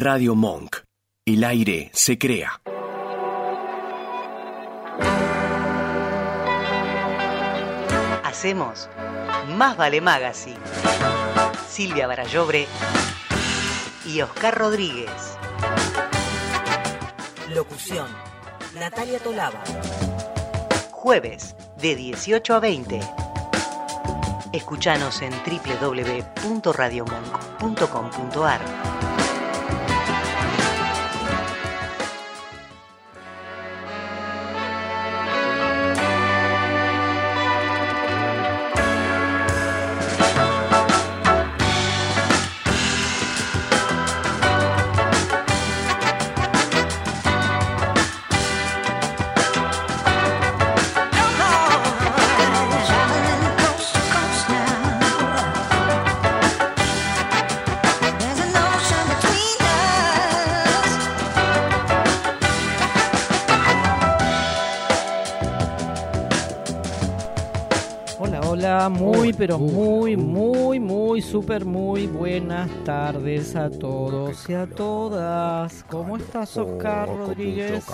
Radio Monk. El aire se crea. Hacemos Más Vale Magazine. Silvia Barallobre y Oscar Rodríguez. Locución. Natalia Tolaba. Jueves de 18 a 20. Escuchanos en www.radiomonk.com.ar. pero muy, muy, muy, súper, muy buenas tardes a todos y a todas. ¿Cómo estás, Oscar Rodríguez?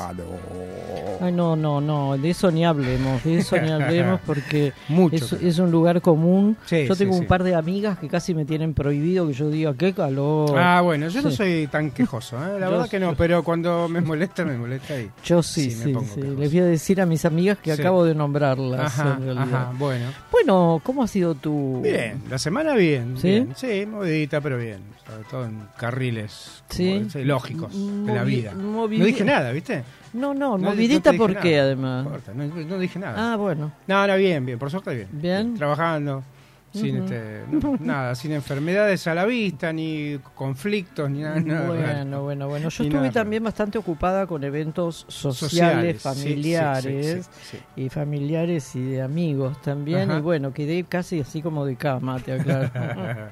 Ay, no, no, no, de eso ni hablemos, de eso ni hablemos porque Mucho es, un lugar común. Sí, yo tengo sí. un par de amigas que casi me tienen prohibido que yo diga, qué calor. Ah, bueno, yo no soy tan quejoso, ¿eh? la Yo verdad que no, pero cuando me molesta, me molesta y... Yo sí, Sí, me sí, pongo sí. quejoso. Les voy a decir a mis amigas que Sí. acabo de nombrarlas Ajá, en realidad. ajá, bueno. Bueno, ¿cómo ha sido tu...? Bien, la semana bien. ¿Sí? bien. Sí, movidita, pero bien. Sobre todo en carriles Sí. como- lógicos de la Movi- vida. movi- No dije nada, ¿viste? No, no, No, movidita no ¿por qué además? No, no dije nada. Ah, bueno. No, no, bien, bien, por suerte bien. Bien. Trabajando. Sin este, no, nada, sin enfermedades a la vista, ni conflictos, ni nada. nada. Bueno, bueno, bueno. Yo Ni estuve también bastante ocupada con eventos sociales, familiares sí, sí, sí. y familiares y de amigos también. Ajá. Y bueno, quedé casi así como de cama, te aclaro. Pero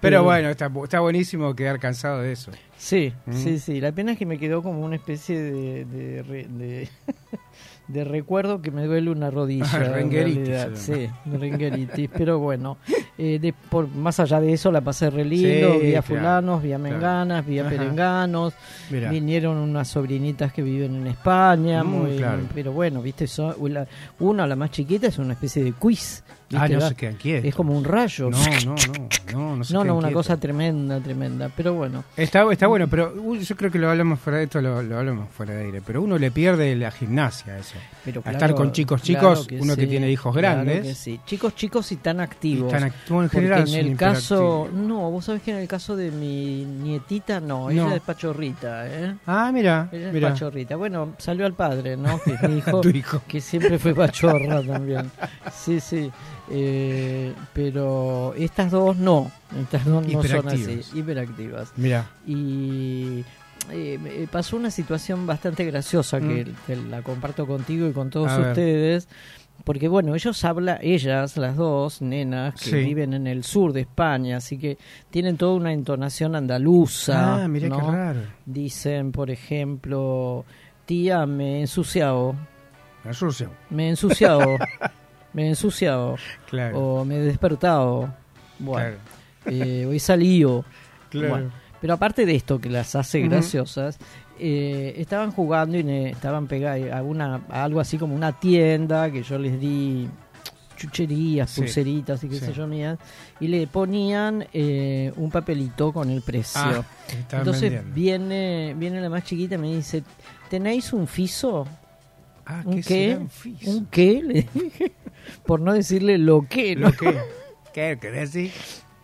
Pero- bueno, está, está buenísimo quedar cansado de eso. sí, Mm. sí, sí. La pena es que me quedó como una especie de, de, de, de recuerdo que me duele una rodilla. En rengueritis Sí, rengueritis. Pero bueno, eh, de- por, más allá de eso la pasé re lindo. Sí, vi a claro, fulanos, vi a claro. menganas, vi a perenganos. Vinieron unas sobrinitas que viven en España, Mm, muy- claro. pero bueno, viste, so- la- una, la más chiquita, es una especie de quiz. ah, no se quedan quietos. es como un rayo. No, no, no, no, no se no, no, una quietos. cosa tremenda, tremenda. Pero bueno, Está, está bueno, pero yo creo que lo hablamos fuera de esto, lo, lo hablamos fuera de aire. Pero uno le pierde la gimnasia eso. pero A claro, estar con chicos claro chicos, uno que tiene hijos claro grandes. que sí. Chicos chicos y tan Y activos. tan activos en general. en el caso, no, vos sabés que en el caso de mi nietita, no, ella es pachorrita, ¿eh? Ah, mira, Ella es mira. pachorrita. Bueno, salió al padre, ¿no? Que es mi hijo. Tu hijo. que siempre fue pachorra también. Sí, sí. Eh, pero estas dos no. Estas dos no son así, Hiperactivas. Mira, Y eh, me pasó una situación bastante graciosa que, Mm. que la comparto contigo y con todos A ver. Porque bueno, ellos hablan, ellas, las dos nenas, que Sí. viven en el sur de España, así que tienen toda una entonación andaluza. ah, mira ¿no? qué raro. Dicen, por ejemplo, tía, me he ensuciado, La sucio. me he ensuciado, me he ensuciado, Claro. o me he despertado. Bueno, claro. eh, hoy claro. Bueno, pero aparte de esto que las hace graciosas, eh, estaban jugando y ne- estaban pegadas a, una, a algo así como una tienda que yo les di chucherías, Sí. pulseritas y qué Sí. sé yo mías, y le ponían eh, un papelito con el precio. Ah, Entonces vendiendo. viene, viene la más chiquita y me dice, ¿tenéis un fiso? Ah, ¿un ¿qué qué? un fiso? ¿Un qué? Le dije, por no decirle lo que, ¿no? ¿Lo qué? ¿Qué querés decir?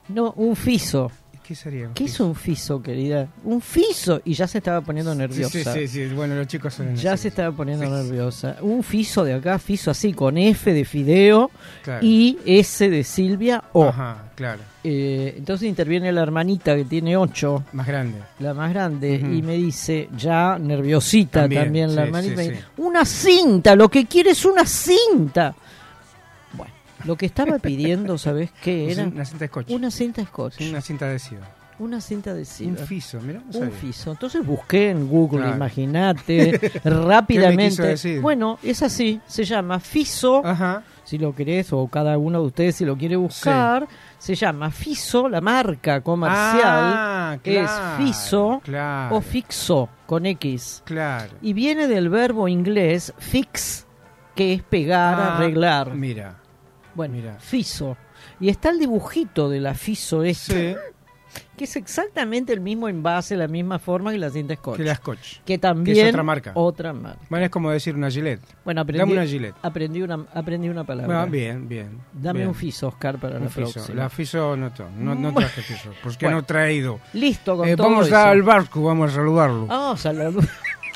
No, un fiso. ¿Qué sería un ¿Qué es un fiso, querida? Un fiso. Y ya se estaba poniendo nerviosa. Sí, sí, sí, bueno, los chicos son Ya así. se estaba poniendo nerviosa. Un fiso de acá, fiso así, con F de fideo Claro. y S de Silvia O. Ajá, claro. Eh, entonces interviene la hermanita que tiene ocho, Más grande. la más grande, y me dice, ya nerviosita también, También, la sí, hermanita, me dice, una cinta, lo que quiere es una cinta. Lo que estaba pidiendo, ¿sabes qué era? Una cinta de scotch. Una cinta scotch. Una cinta adhesiva. Una cinta adhesiva. Un fiso, mira. Un fiso. Entonces busqué en Google, imagínate, rápidamente. Bueno, es así, se llama fiso. Ajá. Si lo querés, o cada uno de ustedes si lo quiere buscar, se llama Fiso, la marca comercial Ah, es claro, Fiso claro. o Fixo con X. Claro. Y viene del verbo inglés fix, que es pegar, Ah, arreglar. Mira. Bueno, mira. Fiso. Y está el dibujito de la Fiso este, Sí. que es exactamente el mismo envase, la misma forma que la cinta Scotch. Que la Scotch. Que también Que es otra marca. Otra marca. Bueno, es como decir una Gillette. Bueno, aprendí, Dame una Gillette. aprendí una aprendí una palabra. Bueno, bien, bien. Dame bien. un Fiso, Oscar, para Un la fiso. próxima. La Fiso no, no, no traje Fiso. Porque Bueno. no he traído. Listo con Eh, todo vamos eso. al barco, vamos a saludarlo. Vamos a luz.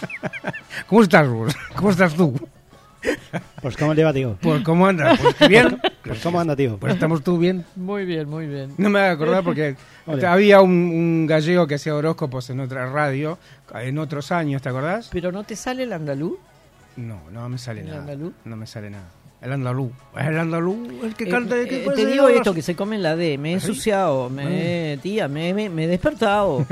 ¿Cómo estás, vos? ¿Cómo estás tú? Pues cómo le va, tío. Pues, ¿Cómo andas? Pues, ¿Bien? Pues cómo anda, tío. Pues estamos tú bien. Muy bien, muy bien. No me voy a acordar porque Ole. había un, un gallego que hacía horóscopos en otra radio, en otros años, ¿te acordás? Pero no te sale el andaluz. No, no me sale ¿El nada. andaluz? No me sale nada. El andaluz. El andaluz, el que Eh, canta. eh, que te digo esto que se come en la D, me he ensuciado, me, tía, me, me, me he despertado.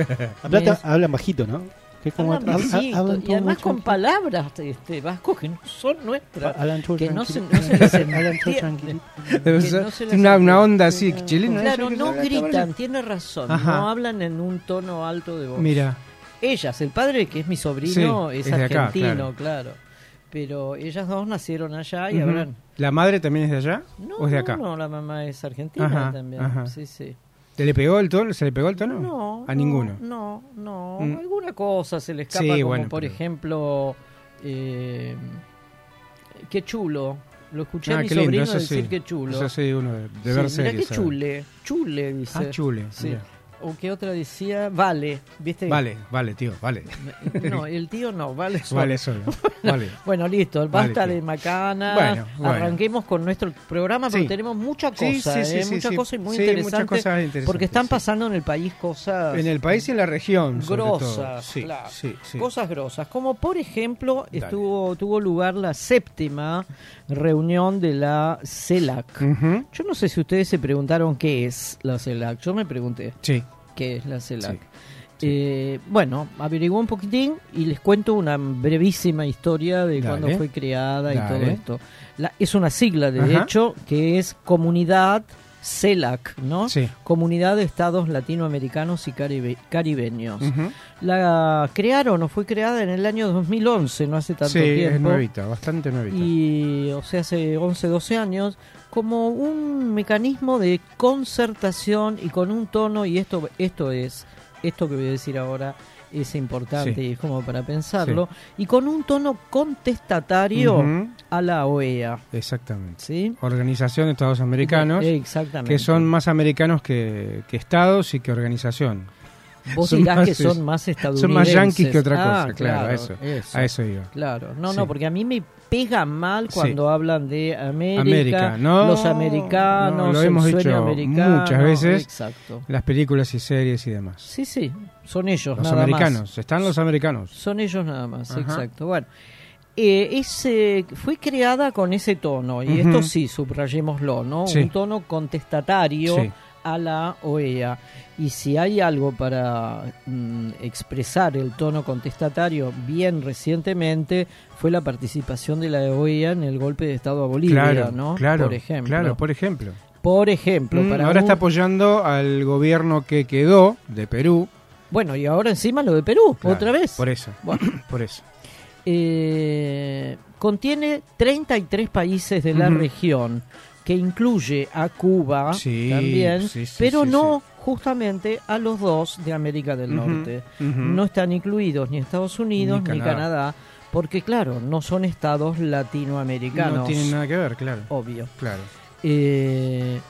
Hablan bajito, ¿no? Que es como Hablan hab- bajito, hablan y además con palabras este, vasco que no son nuestras. Que no se, no se les entiende. tiene una, onda así chilena. Claro, ¿eso? no ¿Te gritan, tiene razón, Ajá. no hablan en un tono alto de voz. Mira, Ellas, el padre que es mi sobrino Sí, es, es de acá, argentino, claro. Pero ellas dos nacieron allá y Ujú. habrán... ¿la madre también es de allá No, o es de no, acá? no, la mamá es argentina Ajá, también. ajá. Sí, sí. ¿Se le pegó el tono? ¿Se le pegó el tono? No, A no, ninguno. No, no, Mm. alguna cosa se le escapa, Sí, como bueno, por pero- ejemplo, eh, qué chulo. Lo escuché a Ah, mi qué lindo, sobrino eso decir sí. qué chulo. Eso sí, uno de, de Sí, qué chule, chule dice. Ah, chule. Sí. mira. O qué otra decía, vale, ¿viste? Vale, vale, tío, vale. No, el tío no, vale. solo. Vale, solo. Vale. Bueno, listo, basta de macanas. Bueno, bueno. Arranquemos con nuestro programa porque Sí. tenemos mucha cosa, Sí, sí, ¿eh? mucha cosa y muy interesante. cosas interesantes, porque están pasando en el país cosas En el país y en la región. grosas, Sí, claro. cosas grosas. Como por ejemplo, Dale. estuvo tuvo lugar la séptima reunión de la CELAC. Yo no sé si ustedes se preguntaron qué es la CELAC. Yo me pregunté Sí. Qué es la CELAC. Sí. Eh, bueno, averigué un poquitín y les cuento una brevísima historia de cuándo fue creada y todo esto. La- es una sigla, de Ajá. hecho, que es Comunidad CELAC, ¿no? Sí. Comunidad de Estados Latinoamericanos y Caribe- Caribeños. La crearon o fue creada en el año 2011, no hace tanto Sí, es tiempo. nuevita, bastante nuevita. Y, o sea, hace 11, 12 años, como un mecanismo de concertación y con un tono, y esto, esto es, esto que voy a decir ahora es importante Sí. y es como para pensarlo, y con un tono contestatario a la OEA. Exactamente. ¿Sí? Organización de Estados Americanos, Exactamente. que son más americanos que, que estados y que organización. Vos son dirás más- que son más Son estadounidenses. más yanquis que otra Ah, cosa, claro, a eso, eso. a eso iba. Claro, no, Sí. no, porque a mí me pega mal Sí. cuando hablan de América, América, no, los americanos, no, lo hemos dicho americano, muchas veces. Exacto. Las películas y series y demás. Sí, sí, son ellos Los nada americanos, más. están los americanos. Son ellos nada más, Ajá. exacto. Bueno, eh, ese, fue creada con ese tono, y esto sí, subrayémoslo, ¿no? Sí. Un tono contestatario Sí. A la OEA. Y si hay algo para mm, expresar el tono contestatario bien recientemente, fue la participación de la OEA en el golpe de Estado a Bolivia, claro, ¿no? claro, por ejemplo. claro, por ejemplo. Por ejemplo, Mm, para ahora un- está apoyando al gobierno que quedó de Perú. Bueno, y ahora encima lo de Perú, Claro, otra vez. Por eso, Bueno, por eso. eh, contiene 33 países de la región, que incluye a Cuba Sí, también, sí, sí, pero no justamente a los dos de América del Norte. No están incluidos ni Estados Unidos Ni ni, Canadá. Canadá. porque claro, no son estados latinoamericanos. No tienen nada que ver, claro. Obvio. Claro. Eh,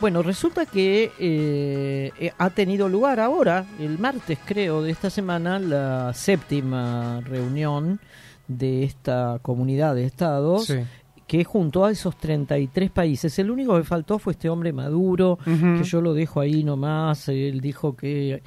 bueno, resulta que eh, eh, ha tenido lugar ahora, el martes creo de esta semana, la séptima reunión de esta comunidad de estados Sí. Que junto a esos 33 países, el único que faltó fue este hombre Maduro, que yo lo dejo ahí nomás, él dijo que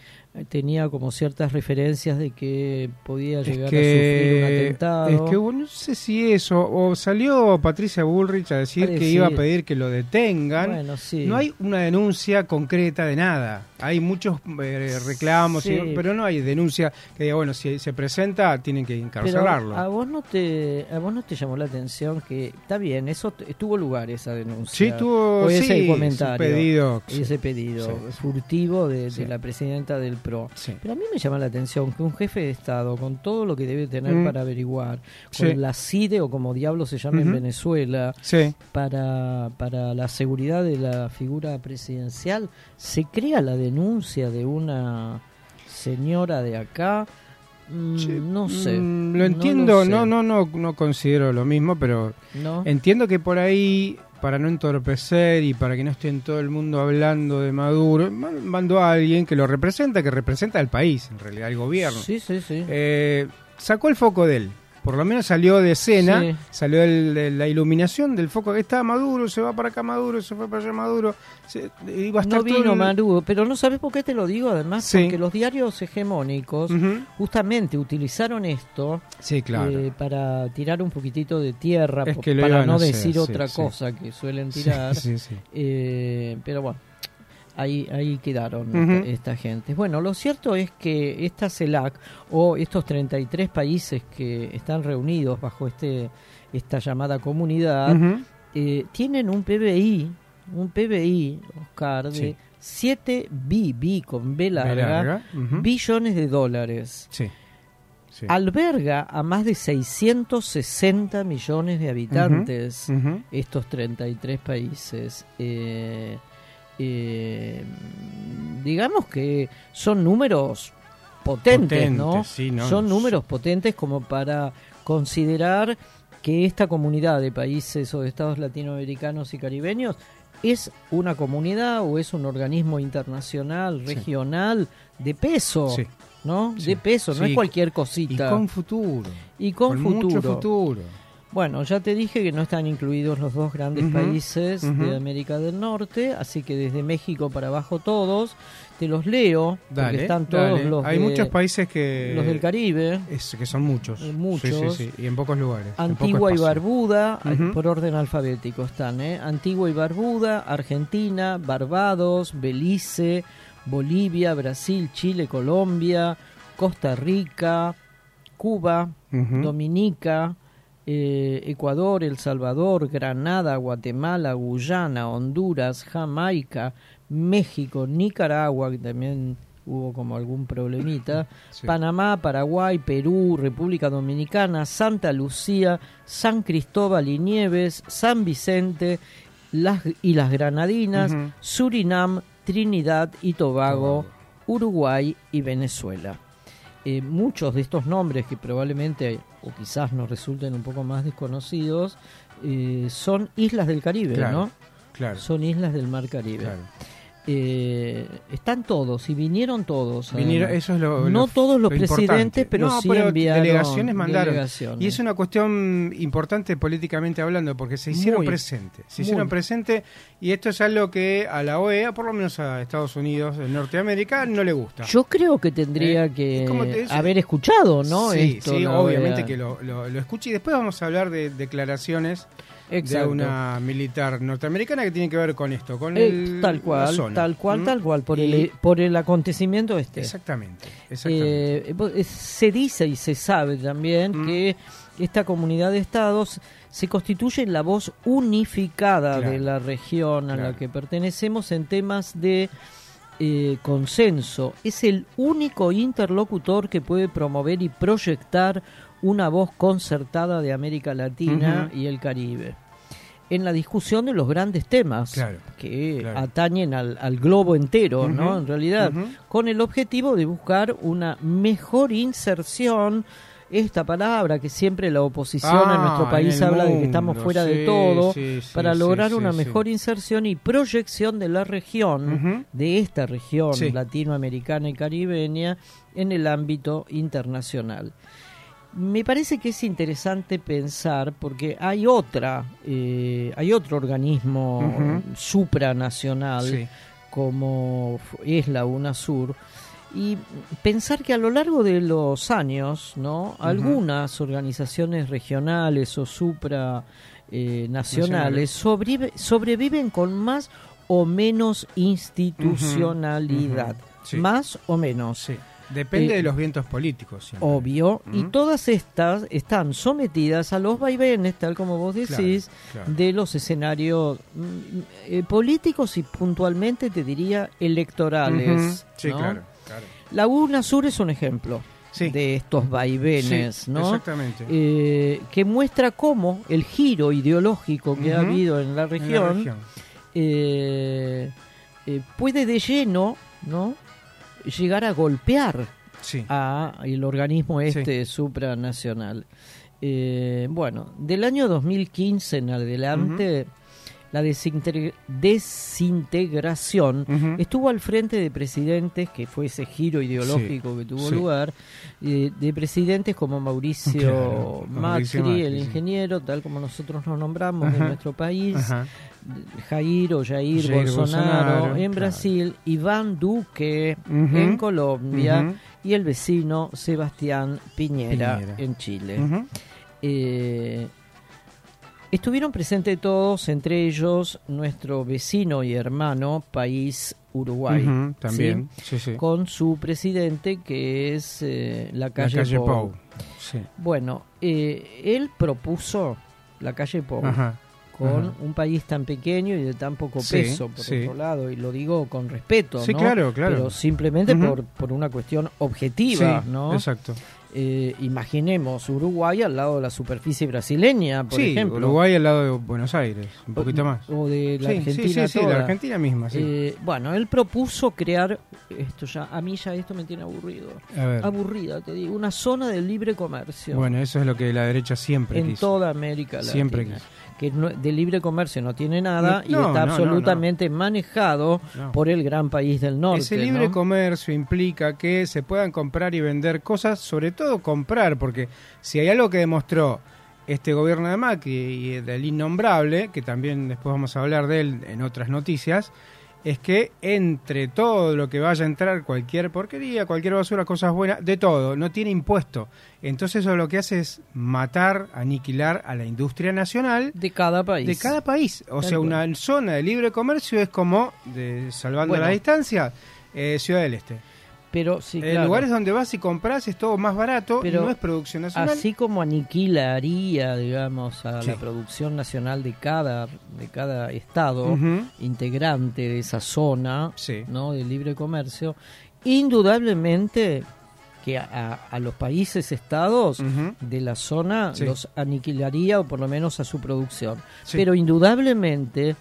tenía como ciertas referencias de que podía Es llegar a sufrir un atentado. es que no sé si eso, o salió Patricia Bullrich a decir que iba a pedir que lo detengan. Bueno, sí. No hay una denuncia concreta de nada. Hay muchos eh, reclamos, Sí. y- pero no hay denuncia que diga, bueno, si se presenta, tienen que Pero encarcelarlo. a vos no te a vos no te llamó la atención que está bien, eso tuvo lugar esa denuncia. sí, tuvo o ese sí, comentario, pedido. sí. ese pedido furtivo de, la presidenta del PRO. Sí. Pero a mí me llama la atención que un jefe de Estado, con todo lo que debe tener Mm. para averiguar, con Sí. la CIDE o como diablo se llama en. Venezuela, Sí. para, para la seguridad de la figura presidencial, se crea la denuncia de una señora de acá. Mm, no sé. mm, no lo entiendo, sé. no, no, no, no considero lo mismo, pero ¿No? entiendo que por ahí, para no entorpecer y para que no estén todo el mundo hablando de Maduro, man- mandó a alguien que lo representa, que representa al país, en realidad, al gobierno. Sí, sí, sí. Eh, sacó el foco de él. Por lo menos salió de escena, Sí. salió el- de la iluminación del foco que está Maduro, se va para acá Maduro, se fue para allá Maduro. Se, iba a estar no todo vino el- Maduro, pero no sabes por qué te lo digo, además, Sí. porque los diarios hegemónicos justamente utilizaron esto Sí, claro. eh, para tirar un poquitito de tierra, para no decir otra cosa que suelen tirar. Eh, pero bueno, ahí, ahí quedaron esta, esta gente. Bueno, lo cierto es que esta CELAC o estos 33 países que están reunidos bajo este esta llamada comunidad eh, tienen un PBI, un PBI, Oscar, de Sí. 7 B, B con B larga, B larga, ujú. billones de dólares. Sí. sí. Alberga a más de 660 millones de habitantes Ujú. estos 33 países. Eh, eh, digamos que son números potentes, ¿no? Potentes, sí, no, Son números potentes como para considerar que esta comunidad de países o de estados latinoamericanos y caribeños es una comunidad o es un organismo internacional, Sí. regional de peso, Sí. ¿no? Sí. De peso, no es cualquier Y cosita. con futuro. Y con mucho futuro. futuro. Bueno, ya te dije que no están incluidos los dos grandes países de América del Norte, así que desde México para abajo todos, te los leo, porque Dale, están todos dale. los, Hay de- muchos países que... los del Caribe, es- que son muchos. Eh, muchos. Sí, sí, sí. Y en pocos lugares. Antigua y. Barbuda, eh, por orden alfabético están, ¿eh? Antigua y Barbuda, Argentina, Barbados, Belice, Bolivia, Brasil, Chile, Colombia, Costa Rica, Cuba. Dominica, eh, Ecuador, El Salvador, Granada, Guatemala, Guyana, Honduras, Jamaica, México, Nicaragua, que también hubo como algún problemita, Sí. Panamá, Paraguay, Perú, República Dominicana, Santa Lucía, San Cristóbal y Nieves, San Vicente las, y las Granadinas. Surinam, Trinidad y Tobago. Uruguay y Venezuela. Eh, muchos de estos nombres que probablemente o quizás nos resulten un poco más desconocidos eh, son islas del Caribe, Claro, ¿no? Claro. Son islas del Mar Caribe. claro. Eh, están todos y vinieron todos. Vinieron- además. eso es lo, no lo- todos los lo presidentes, pero No, sí pero enviaron delegaciones mandaron. delegaciones. Y es una cuestión importante políticamente hablando, porque se hicieron presentes. Se muy. hicieron presentes y esto es algo que a la OEA, por lo menos a Estados Unidos, en Norteamérica, no le gusta. Yo creo que tendría Eh, que te haber escuchado, ¿no? sí, Esto, sí, la obviamente OEA. que lo escuche y después vamos a hablar de declaraciones Exacto. de una militar norteamericana que tiene que ver con esto, con Eh, el, tal la cual, zona. tal cual, ¿Mm? tal cual, por, Y- el, por el acontecimiento este. Exactamente, exactamente. Eh, se dice y se sabe también Mm. que esta comunidad de estados se constituye en la voz unificada Claro, de la región a la que pertenecemos en temas de eh, consenso. Es el único interlocutor que puede promover y proyectar una voz concertada de América Latina y el Caribe en la discusión de los grandes temas Claro, que claro. atañen al, al globo entero, ¿no? En realidad, con el objetivo de buscar una mejor inserción, esta palabra que siempre la oposición Ah, en nuestro país en habla de que estamos fuera de todo, sí, sí, para lograr una mejor inserción y proyección de la región, de esta región latinoamericana y caribeña, en el ámbito internacional. Me parece que es interesante pensar porque hay otra, eh, hay otro organismo supranacional Sí. como es la UNASUR, y pensar que a lo largo de los años, ¿no? Algunas organizaciones regionales o supra eh, sobreviven con más o menos institucionalidad, sí. más o menos. Sí. Depende Eh, de los vientos políticos. siempre. Obvio, y Ujú. todas estas están sometidas a los vaivenes, tal como vos decís, Claro, claro. de los escenarios mm, eh, políticos y puntualmente te diría electorales. Sí, ¿no? claro. claro. Laguna Sur es un ejemplo Sí. de estos vaivenes, Sí, ¿no? Exactamente. Eh, que muestra cómo el giro ideológico que ha habido en la En la región, región. eh, eh, puede de lleno ¿no? Llegar a golpear Sí. a el organismo este supranacional. Eh, bueno, del año 2015 en adelante, la desintegr- desintegración estuvo al frente de presidentes, que fue ese giro ideológico que tuvo sí. lugar, eh, de presidentes como Mauricio Claro, Macri, Mauricio Macri, el sí. ingeniero, tal como nosotros nos nombramos en nuestro país, Ajá. Jair o Jair, Jair Bolsonaro, Bolsonaro, en claro. Brasil, Iván Duque en Colombia y el vecino Sebastián Piñera, Piñera. en Chile. Eh, estuvieron presentes todos, entre ellos nuestro vecino y hermano país Uruguay, También. Sí, sí. ¿sí? con su presidente que es eh, la La calle, calle Pou. Pou. Sí. Bueno, eh, él propuso la calle Pou Ajá. con Ajá. un país tan pequeño y de tan poco peso, por otro lado, y lo digo con respeto, ¿no? claro, claro. Pero simplemente por, por una cuestión objetiva, ¿no? Exacto. Eh, imaginemos Uruguay al lado de la superficie brasileña, por sí, ejemplo. Uruguay al lado de Buenos Aires, un poquito más. O de la sí, Argentina sí, sí, toda. la Argentina misma. Eh, bueno, él propuso crear, esto ya, a mí ya esto me tiene aburrido. Aburrida, te digo, una zona de libre comercio Bueno, eso es lo que la derecha siempre en quiso. toda América Latina. Siempre quiso. Que no- de libre comercio no tiene nada y está no, absolutamente manejado por el gran país del norte. Ese libre comercio implica que se puedan comprar y vender cosas, sobre todo comprar, porque si hay algo que demostró este gobierno de Macri y del innombrable, que también después vamos a hablar de él en otras noticias, es que entre todo lo que vaya a entrar, cualquier porquería, cualquier basura, cosas buenas, de todo, no tiene impuesto. Entonces eso lo que hace es matar, aniquilar a la industria nacional de cada país. de cada país. O Tal sea, cual. una zona de libre comercio es como, de, salvando Bueno. la distancia, eh, Ciudad del Este. Pero sí, claro. lugares donde vas y compras es todo más barato, Pero no es producción nacional. Así como aniquilaría, digamos, a Sí. la producción nacional de cada, de cada estado integrante de esa zona Sí. ¿no? de libre comercio, indudablemente que a, los países estados de la zona Sí. los aniquilaría o por lo menos a su producción. Pero indudablemente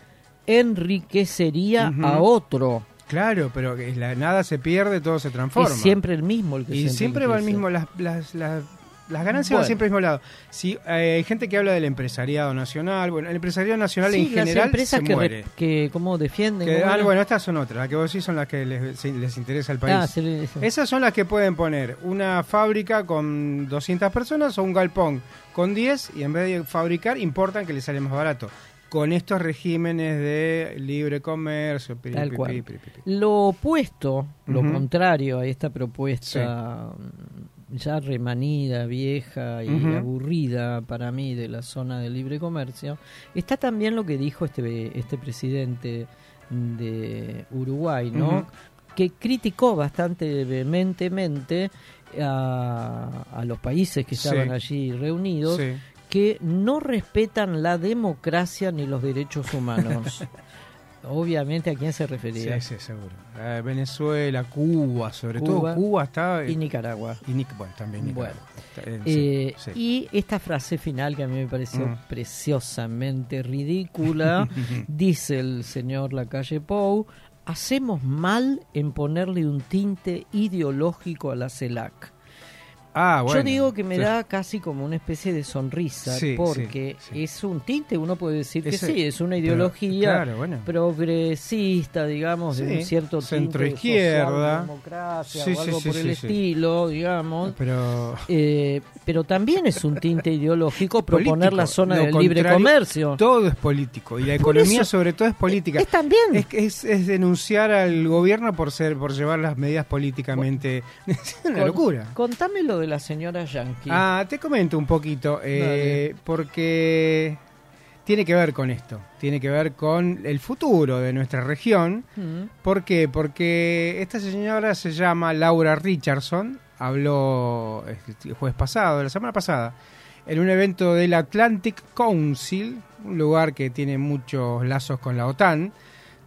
enriquecería a otro. Claro, pero la, nada se pierde, todo se transforma. Es siempre el mismo el que y siempre va enriquece. mismo, las, las, las, las ganancias Bueno. van siempre al mismo lado. Si eh, hay gente que habla del empresariado nacional, bueno, el empresariado nacional Sí, en las general empresas se que, muere. que como defienden Que- ¿cómo ah, bueno, estas son otras, las que vos decís son las que les, les interesa al país. Ah. Esas son las que pueden poner una fábrica con 200 personas o un galpón con 10 y en vez de fabricar importan que les sale más barato. Con estos regímenes de libre comercio, piri, Tal cual. Lo opuesto, lo contrario a esta propuesta ya remanida, vieja y aburrida para mí de la zona de libre comercio, está también lo que dijo este, este presidente de Uruguay, ¿no? Que criticó bastante vehementemente a, a los países que Sí. estaban allí reunidos Sí. Que no respetan la democracia ni los derechos humanos. Obviamente, ¿a quién se refería? Sí, sí, seguro. Eh, Venezuela, Cuba, sobre Cuba todo Cuba está... Y Nicaragua. y bueno, también Nicaragua. Eh, sí, Eh, sí. Y esta frase final que a mí me pareció Mm. preciosamente ridícula, dice el señor Lacalle Pou, hacemos mal en ponerle un tinte ideológico a la CELAC. Ah, bueno. Yo digo que me Sí. da casi como una especie de sonrisa, Sí, porque sí, es un tinte, uno puede decir que Ese- sí, es una ideología claro, bueno. progresista, digamos, de un cierto tinte centroizquierda. democracia Sí, o sí, algo sí, por el estilo, digamos. Pero Eh, pero también es un tinte ideológico proponer político, la zona del libre comercio. todo es político y la Por economía eso- sobre todo es política. Es también. Es, que es, es denunciar al gobierno por ser por llevar las medidas políticamente es una locura. Contame lo de la señora Yankee. Ah, te comento un poquito eh, porque tiene que ver con esto, tiene que ver con el futuro de nuestra región. Mm. ¿Por qué? Porque esta señora se llama Laura Richardson, habló el jueves pasado, la semana pasada, en un evento del Atlantic Council, un lugar que tiene muchos lazos con la OTAN,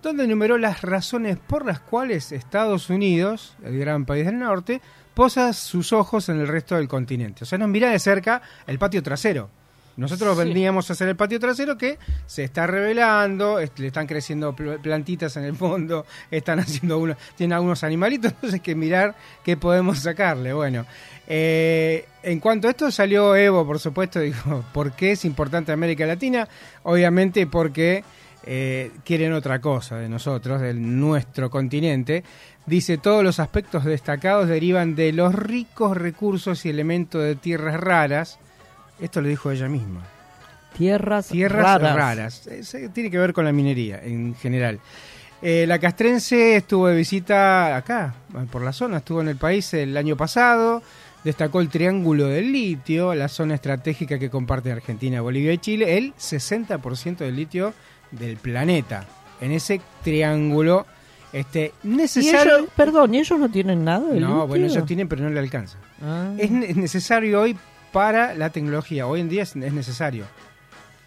donde enumeró las razones por las cuales Estados Unidos, el gran país del norte, posa sus ojos en el resto del continente. O sea, nos mira de cerca el patio trasero. Nosotros Sí. vendríamos a hacer el patio trasero que se está revelando, est- le están creciendo pl- plantitas en el fondo, están haciendo unos, tienen algunos animalitos, entonces hay que mirar qué podemos sacarle. Bueno, eh, en cuanto a esto salió Evo, por supuesto, dijo, ¿por qué es importante América Latina? Obviamente porque eh, quieren otra cosa de nosotros, de nuestro continente. Dice, todos los aspectos destacados derivan de los ricos recursos y elementos de tierras raras. Esto lo dijo ella misma. Tierras, Tierras raras. raras. Es- eh, tiene que ver con la minería en general. Eh, la castrense estuvo de visita acá, por la zona, estuvo en el país el año pasado, destacó el Triángulo del Litio, la zona estratégica que comparte Argentina, Bolivia y Chile, el 60% del litio del planeta. En ese triángulo este, Y necesario... ellos, perdón, ¿y ellos no tienen nada de no, bueno, litio? ellos tienen, pero no le alcanza. Ah. Es ne- necesario hoy para la tecnología. Hoy en día es, es necesario.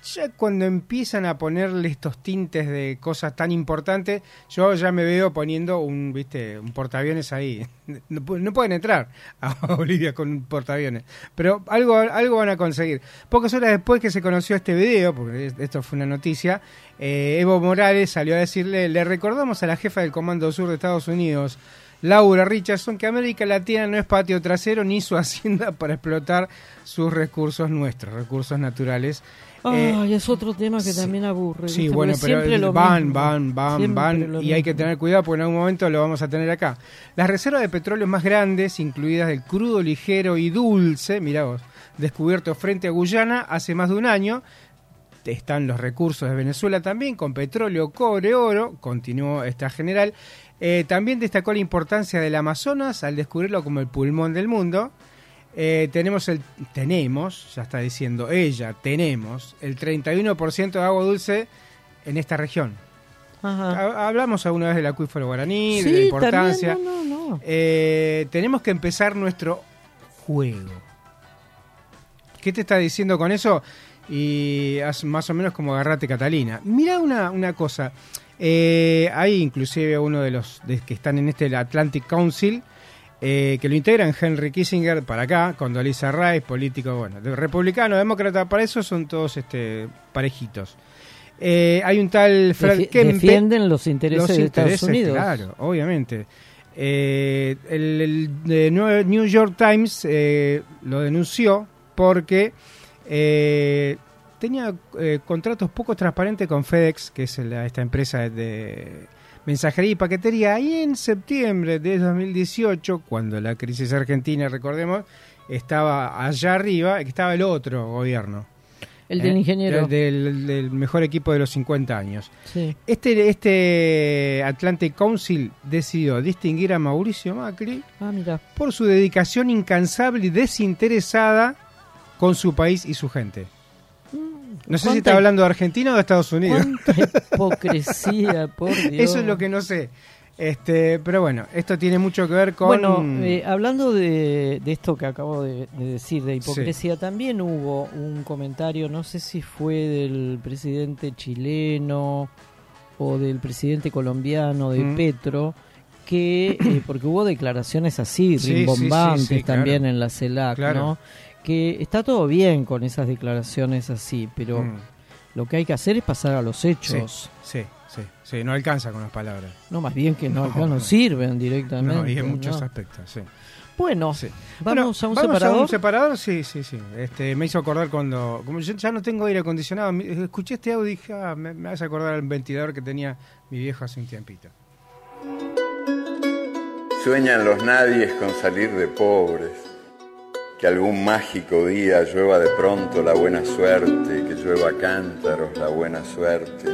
Ya cuando empiezan a ponerle estos tintes de cosas tan importantes, yo ya me veo poniendo un, viste, un portaaviones ahí. No, pu- no pueden entrar a Bolivia con un portaaviones, pero algo, algo van a conseguir. Pocas horas después que se conoció este video, porque es- esto fue una noticia, eh, Evo Morales salió a decirle, le recordamos a la jefa del Comando Sur de Estados Unidos, Laura Richardson, que América Latina no es patio trasero ni su hacienda para explotar sus recursos nuestros, recursos naturales. Eh, Ay, es otro tema que sí. también aburre. Sí, ¿viste? bueno, Porque pero siempre lo van, mismo. van, van, Siempre van, y hay que tener cuidado porque en algún momento lo vamos a tener acá. Las reservas de petróleo más grandes, incluidas del crudo ligero y dulce, mirá vos, descubierto frente a Guyana hace más de un año, están los recursos de Venezuela también, con petróleo, cobre, oro, continuó esta general. Eh, también destacó la importancia del Amazonas al descubrirlo como el pulmón del mundo. Eh, tenemos el tenemos, ya está diciendo ella, tenemos el 31% de agua dulce en esta región. Ajá. Ha- Hablamos alguna vez del acuífero guaraní, de la Sí, importancia. también, no, no, no. Eh, tenemos que empezar nuestro juego. ¿Qué te está diciendo con eso? Y haz más o menos como agarrate Catalina. Mira una, una cosa. Eh, hay inclusive uno de los de- que están en este el Atlantic Council eh, que lo integran Henry Kissinger para acá, Condoleezza Rice, político, bueno, de republicano, demócrata, para eso son todos este parejitos. Eh, hay un tal Fred Defi- Kempe defienden los intereses los de Estados Unidos. Claro, obviamente. Eh, el, el New York Times eh, lo denunció porque tenía eh, contratos poco transparentes con FedEx, que es la- esta empresa de mensajería y paquetería. Y en septiembre de 2018, cuando la crisis argentina, recordemos, estaba allá arriba, estaba el otro gobierno. El del ¿eh? ingeniero. Del, del mejor equipo de los 50 años. Sí. Este, este Atlantic Council decidió distinguir a Mauricio Macri Ah, mira. por su dedicación incansable y desinteresada con su país y su gente. No sé si ¿Cuánta- está hablando de Argentina o de Estados Unidos. Cuánta hipocresía, por Dios. Eso es lo que no sé. Este, pero bueno, esto tiene mucho que ver con Bueno, eh, hablando de, de esto que acabo de, de decir, de hipocresía, también hubo un comentario, no sé si fue del presidente chileno o del presidente colombiano, de Mm. Petro, que, eh, porque hubo declaraciones así, Sí, rimbombantes sí, también en la CELAC, Claro. ¿no? Que está todo bien con esas declaraciones así, pero Mm, lo que hay que hacer es pasar a los hechos. sí, sí, sí, no alcanza con las palabras. No, más bien que no, No, acá no no. sirven directamente. No, y en muchos ¿no? aspectos, sí. Bueno, Sí. vamos Bueno, a un separador. a un separador, sí, sí, sí. Este, me hizo acordar cuando, como yo ya no tengo aire acondicionado, escuché este audio y dije, ah, me, me hace acordar al ventilador que tenía mi viejo hace un tiempito. Sueñan los nadies con salir de pobres, que algún mágico día llueva de pronto la buena suerte, que llueva cántaros la buena suerte.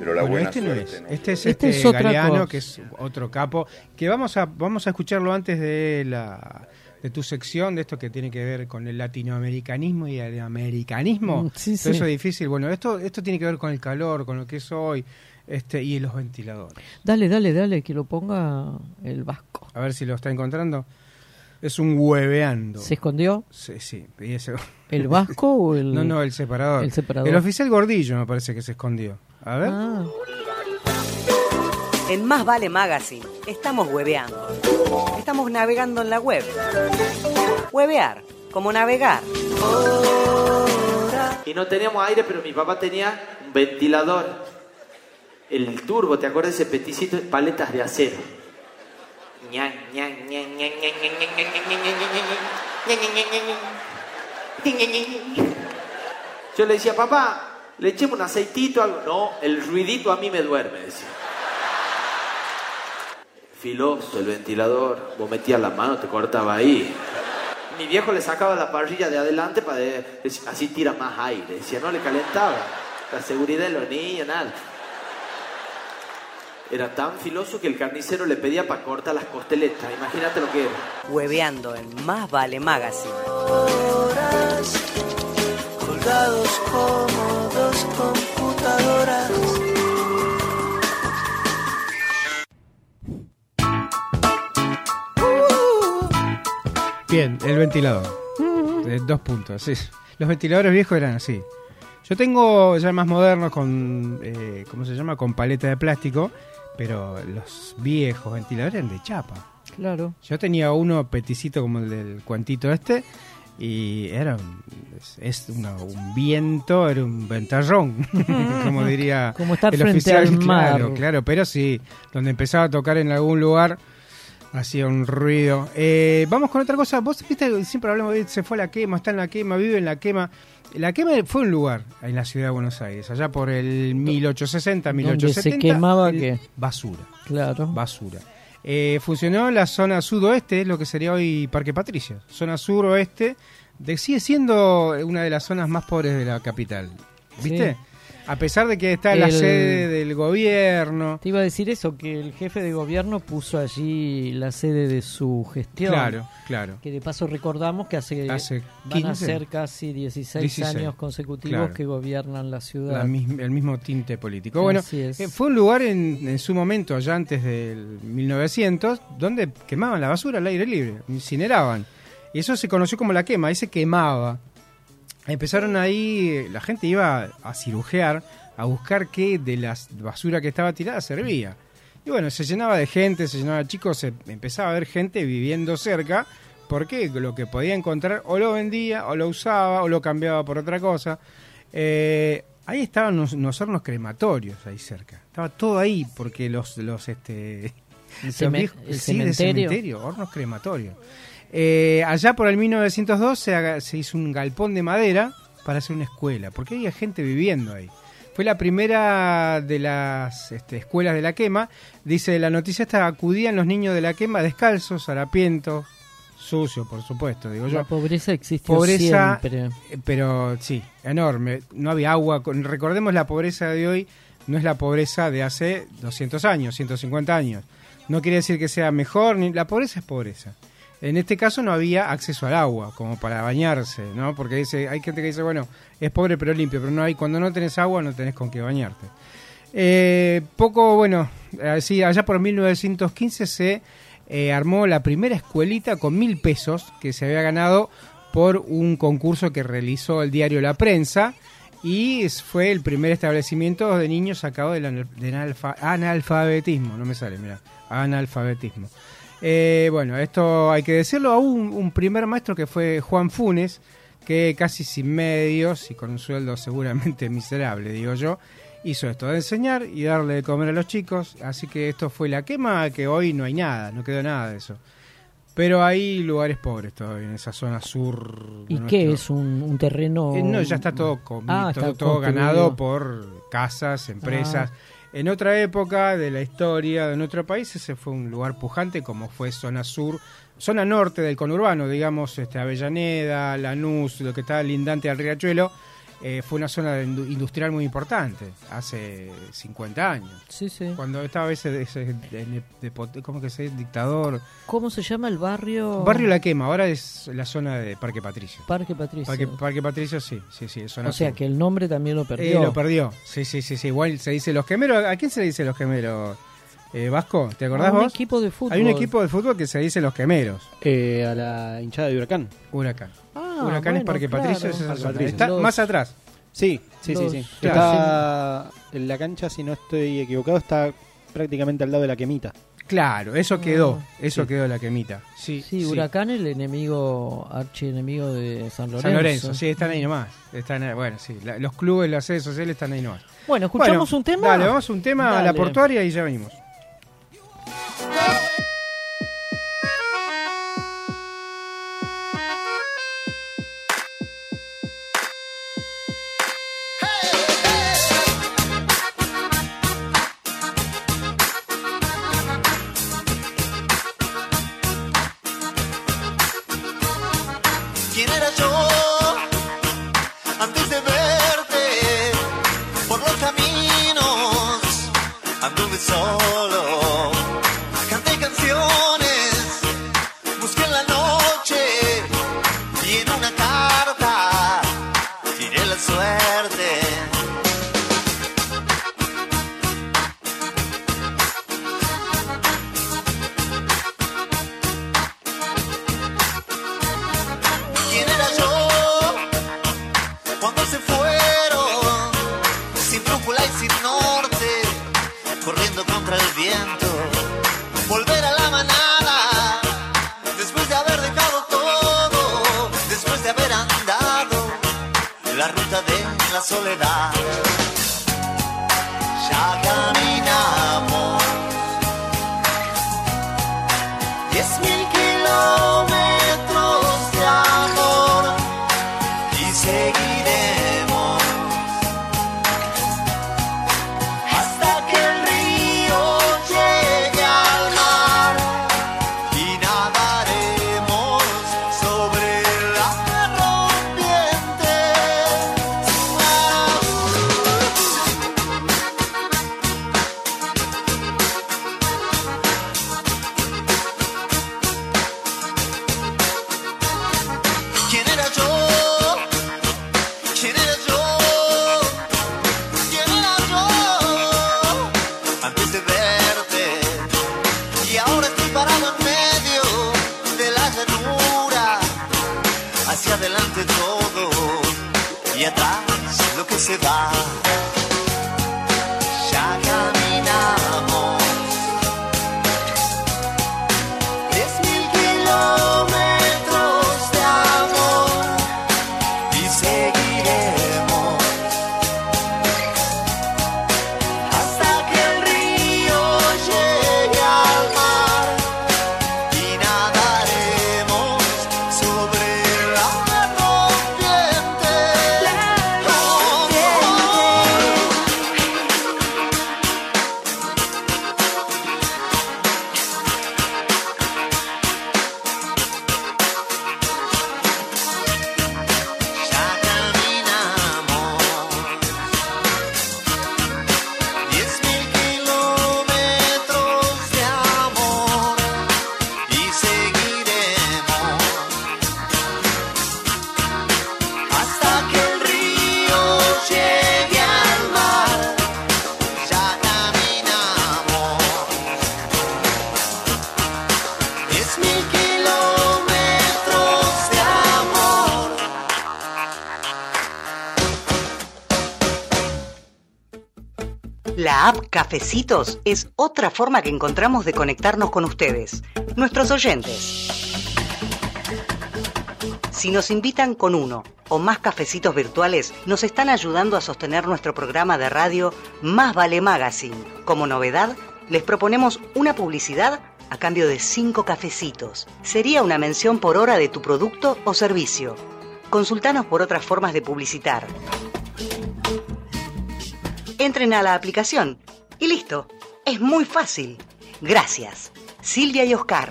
Pero la Bueno, buena este no suerte es. no. Este es Este este, es Galeano, que es otro capo, que vamos a vamos a escucharlo antes de la de tu sección de esto que tiene que ver con el latinoamericanismo y el americanismo. Mm, sí, sí. eso es difícil. Bueno, esto esto tiene que ver con el calor, con lo que es hoy, este y los ventiladores. Dale, dale, dale, que lo ponga el vasco. A ver si lo está encontrando. Es un hueveando. ¿Se escondió Sí, sí. y ese- el vasco o el...? No, no, el separador. El separador. El oficial Gordillo me parece que se escondió. A ver. Ah, En Más Vale Magazine estamos hueveando. Estamos navegando en la web. Huevear, como navegar. Y no teníamos aire, pero mi papá tenía un ventilador. El turbo, ¿te acuerdas de ese peticito? Paletas de acero. Yo le decía, papá, le echemos un aceitito, algo. No, el ruidito a mí me duerme, decía. Filoso el ventilador, vos metías la mano, te cortaba ahí. Mi viejo le sacaba la parrilla de adelante para de- así tira más aire. Decía, no le calentaba. La seguridad de los niños, nada. Era tan filoso que el carnicero le pedía para cortar las costeletas. Imagínate lo que era. Hueveando en Más Vale Magazine. colgados como dos computadoras. Bien, el ventilador. De dos puntos, sí. Los ventiladores viejos eran así. Yo tengo ya más modernos con, eh, ¿cómo se llama? Con paleta de plástico, pero los viejos ventiladores eran de chapa. claro. Yo tenía uno peticito como el del cuantito este y era un, es, una- un viento, era un ventarrón, como diría Como estar el frente oficial. al mar. Claro, claro, pero sí, donde empezaba a tocar en algún lugar hacía un ruido. Eh, vamos con otra cosa. Vos viste, siempre hablamos de se fue a la quema, está en la quema, vive en la quema. La quema fue un lugar en la ciudad de Buenos Aires, allá por el 1860, Donde 1870. se quemaba, ¿qué? Basura Claro. basura. Eh, funcionó la zona sudoeste, lo que sería hoy Parque Patricia. Zona suroeste, de, sigue siendo una de las zonas más pobres de la capital. ¿Viste? Sí. A pesar de que está la El- sede del gobierno. Te iba a decir eso, que el jefe de gobierno puso allí la sede de su gestión. Claro, claro. Que de paso recordamos que hace, Hace van a 15. ser casi 16, 16, años consecutivos claro. que gobiernan la ciudad. La mis- el mismo tinte político. Bueno, eh, fue un lugar en, en su momento, allá antes del 1900, donde quemaban la basura al aire libre, incineraban. Y eso se conoció como la quema, ahí se quemaba. Empezaron ahí, la gente iba a cirujear, a buscar qué de la basura que estaba tirada servía. Y bueno, se llenaba de gente, se llenaba de chicos, se empezaba a ver gente viviendo cerca, porque lo que podía encontrar o lo vendía, o lo usaba, o lo cambiaba por otra cosa. Eh, ahí estaban los, los hornos crematorios, ahí cerca. Estaba todo ahí, porque los, los este, El, el sí, de cementerio. cementerio, hornos crematorios. Eh, allá por el 1902 se, se hizo un galpón de madera para hacer una escuela, porque había gente viviendo ahí. Fue la primera de las este, escuelas de la quema. Dice la noticia esta, acudían los niños de la quema descalzos, harapientos, sucios, por supuesto, digo yo. La pobreza existió Pobreza, siempre. eh, pero sí, enorme. No había agua. Recordemos la pobreza de hoy no es la pobreza de hace 200 años, 150 años. No quiere decir que sea mejor, ni la pobreza es pobreza. En este caso no había acceso al agua, como para bañarse, ¿no? Porque dice, hay gente que dice, bueno, es pobre pero limpio, pero no hay, cuando no tenés agua no tenés con qué bañarte. Eh, poco, bueno, así, allá por 1915 se eh, armó la primera escuelita con mil pesos que se había ganado por un concurso que realizó el diario La Prensa y fue el primer establecimiento de niños sacado del analfa- analfabetismo, no me sale, mira, analfabetismo. Eh, bueno, esto hay que decirlo a un, un primer maestro que fue Juan Funes, que casi sin medios y con un sueldo seguramente miserable, digo yo, hizo esto de enseñar y darle de comer a los chicos, así que esto fue la quema, que hoy no hay nada, no quedó nada de eso. Pero hay lugares pobres todavía en esa zona sur. ¿Y nuestro- qué es? ¿Un, un terreno...? Eh, no, ya está todo comido, Ah, está todo, ganado por casas, empresas. Ah. En otra época de la historia de nuestro país, ese fue un lugar pujante como fue zona sur, zona norte del conurbano, digamos, este, Avellaneda, Lanús, lo que está lindante al riachuelo. Eh, fue una zona industrial muy importante hace 50 años. Sí, sí. Cuando estaba ese, ese de- de- ¿cómo que se dice? dictador. ¿Cómo se llama el barrio? Barrio La Quema, ahora es la zona de Parque Patricio. Parque Patricio. Parque, Parque Patricio, sí, sí, sí, zona o sea sur. que el nombre también lo Eh, perdió. lo perdió. Sí, sí, sí, sí. Igual se dice los gemelos. ¿A quién se le dice los gemelos? Eh, Vasco, ¿te acordás Ah, un vos? equipo de fútbol. Hay un equipo de fútbol que se dice los gemelos. Eh, a la hinchada de Huracán. Huracán. Ah, Huracán es bueno, Parque claro. Patricio, es esa Parque. Patricio. Está Los- más atrás. Sí, sí, Los- sí, sí. claro, Está en la cancha, si no estoy equivocado, está prácticamente al lado de la quemita. Claro, eso quedó. Eso Sí. quedó la quemita. Sí, Sí, Huracán el enemigo, archienemigo de San Lorenzo. San Lorenzo, sí, están ahí nomás. Están ahí- bueno, sí, la- los clubes, las sedes sociales están ahí nomás. Bueno, ¿escuchamos Bueno, un tema? Dale, vamos a un tema a la Dale. portuaria y ya venimos. Cafecitos es otra forma que encontramos de conectarnos con ustedes, nuestros oyentes. Si nos invitan con uno o más cafecitos virtuales, nos están ayudando a sostener nuestro programa de radio Más Vale Magazine. Como novedad, les proponemos una publicidad a cambio de cinco cafecitos. Sería una mención por hora de tu producto o servicio. Consultanos por otras formas de publicitar. Entren a la aplicación y listo. Es muy fácil. Gracias. Silvia y Oscar.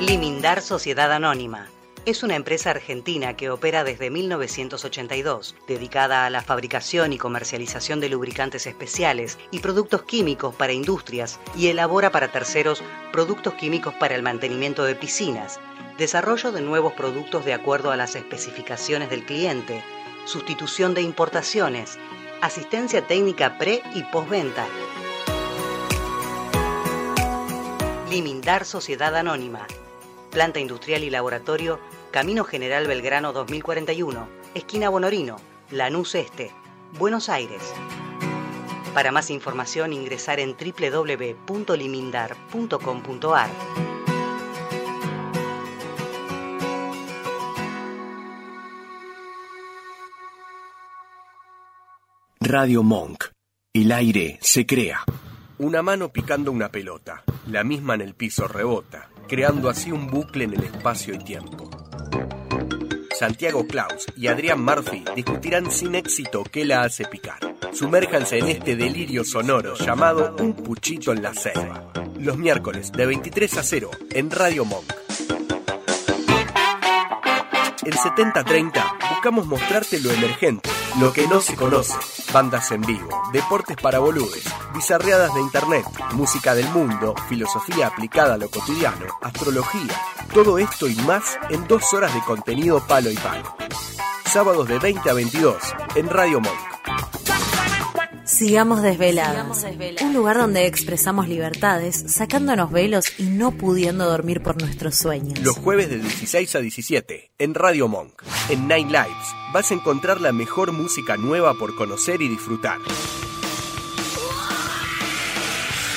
Limindar Sociedad Anónima. Es una empresa argentina que opera desde 1982, dedicada a la fabricación y comercialización de lubricantes especiales y productos químicos para industrias y elabora para terceros productos químicos para el mantenimiento de piscinas, desarrollo de nuevos productos de acuerdo a las especificaciones del cliente, sustitución de importaciones, asistencia técnica pre y postventa. Limindar Sociedad Anónima. Planta industrial y laboratorio, Camino General Belgrano 2041, esquina Bonorino, Lanús Este, Buenos Aires. Para más información ingresar en www.limindar.com.ar. Radio Monk. El aire se crea. Una mano picando una pelota, la misma en el piso rebota, creando así un bucle en el espacio y tiempo. Santiago Klaus y Adrián Murphy discutirán sin éxito qué la hace picar. Sumérjanse en este delirio sonoro llamado Un Puchito en la Selva. Los miércoles de 23 a 0 en Radio Monk. En 7030 buscamos mostrarte lo emergente, lo que no se conoce. Bandas en vivo, deportes para boludes, bizarreadas de internet, música del mundo, filosofía aplicada a lo cotidiano, astrología. Todo esto y más en dos horas de contenido palo y palo. Sábados de 20 a 22 en Radio Monk. Sigamos desveladas. Un lugar donde expresamos libertades, sacándonos velos y no pudiendo dormir por nuestros sueños. Los jueves de 16 a 17 en Radio Monk. En Nine Lives vas a encontrar la mejor música nueva por conocer y disfrutar.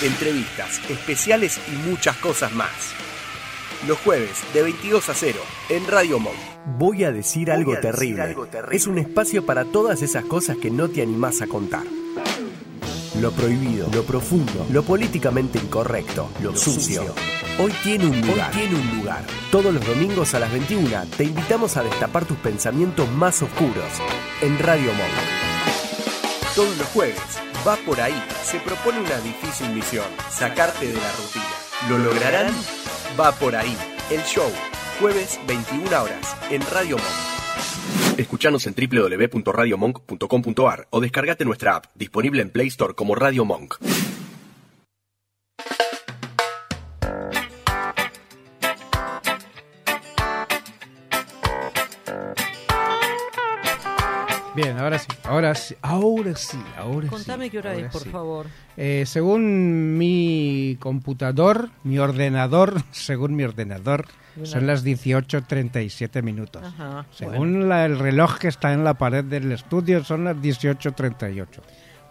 Entrevistas, especiales y muchas cosas más. Los jueves de 22 a 0 en Radio Monk. Voy a decir, algo, terrible. Es un espacio para todas esas cosas que no te animás a contar. Lo prohibido, lo profundo, lo políticamente incorrecto, lo, sucio. Hoy tiene un lugar. tiene un lugar. Todos los domingos a las 21 te invitamos a destapar tus pensamientos más oscuros en Radio Monk. Todos los jueves, va por ahí. Se propone una difícil misión, sacarte de la rutina. ¿Lo lograrán? Va por ahí. El show, jueves 21 horas en Radio Monk. Escuchanos en www.radiomonk.com.ar o descargate nuestra app, disponible en Play Store como Radio Monk. Bien, ahora sí, ahora sí, ahora sí, ahora Contame sí, qué hora es, por sí. favor. Eh, según mi computador, mi ordenador, según mi ordenador, Una- son las 18.37 minutos. Ajá, Según la- el reloj que está en la pared del estudio, son las 18.38.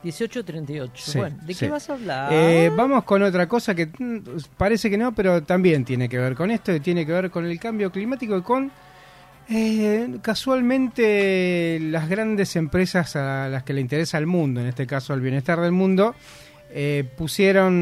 18.38. Sí, bueno, ¿de qué vas a hablar? Eh, vamos con otra cosa que mm, parece que no, pero también tiene que ver con esto, y tiene que ver con el cambio climático y con eh, casualmente las grandes empresas a las que le interesa al mundo, en este caso al bienestar del mundo, eh, pusieron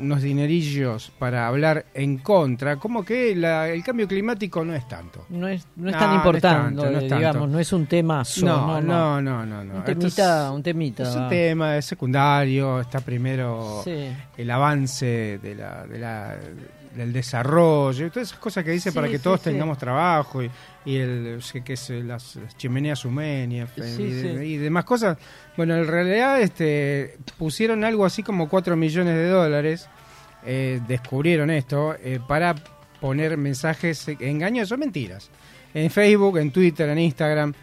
unos dinerillos para hablar en contra, como que la- el cambio climático no es tanto. no es, no es No, tan no es importante, tanto, no es tanto. digamos, no es un tema solo. No, no, no, no, no. Un temita, es- un temita. Es un tema es secundario, está primero Sí. el avance de la, de la- del desarrollo, todas esas cosas que dice Sí, para que sí, todos sí. tengamos trabajo y, y el que, es las, las chimeneas sumenias Sí, y, demás cosas. Bueno, en realidad este pusieron algo así como 4 millones de dólares, eh, descubrieron esto, eh, para poner mensajes engañosos, mentiras, en Facebook, en Twitter, en Instagram.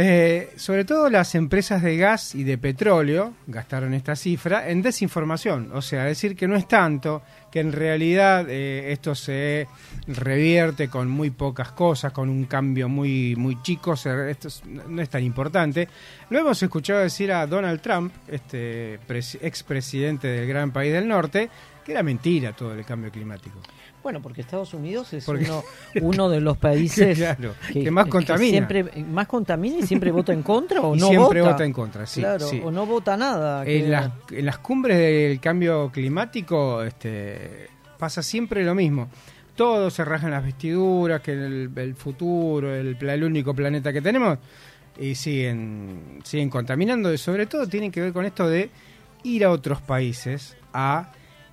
Eh, sobre todo las empresas de gas y de petróleo gastaron esta cifra en desinformación, o sea, decir que no es tanto, que en realidad eh, esto se revierte con muy pocas cosas, con un cambio muy muy chico, se- esto es- no es tan importante. Lo hemos escuchado decir a Donald Trump, este pres- expresidente del gran país del norte, que era mentira todo el cambio climático. Bueno, porque Estados Unidos es uno, uno de los países que, más contamina. siempre más contamina y siempre vota en contra o no siempre vota. en contra, sí, O no vota nada. En, las, en las cumbres del cambio climático este, pasa siempre lo mismo. Todos se rajan las vestiduras, que el, futuro, el, el único planeta que tenemos, y siguen, siguen contaminando. Y sobre todo tiene que ver con esto de ir a otros países a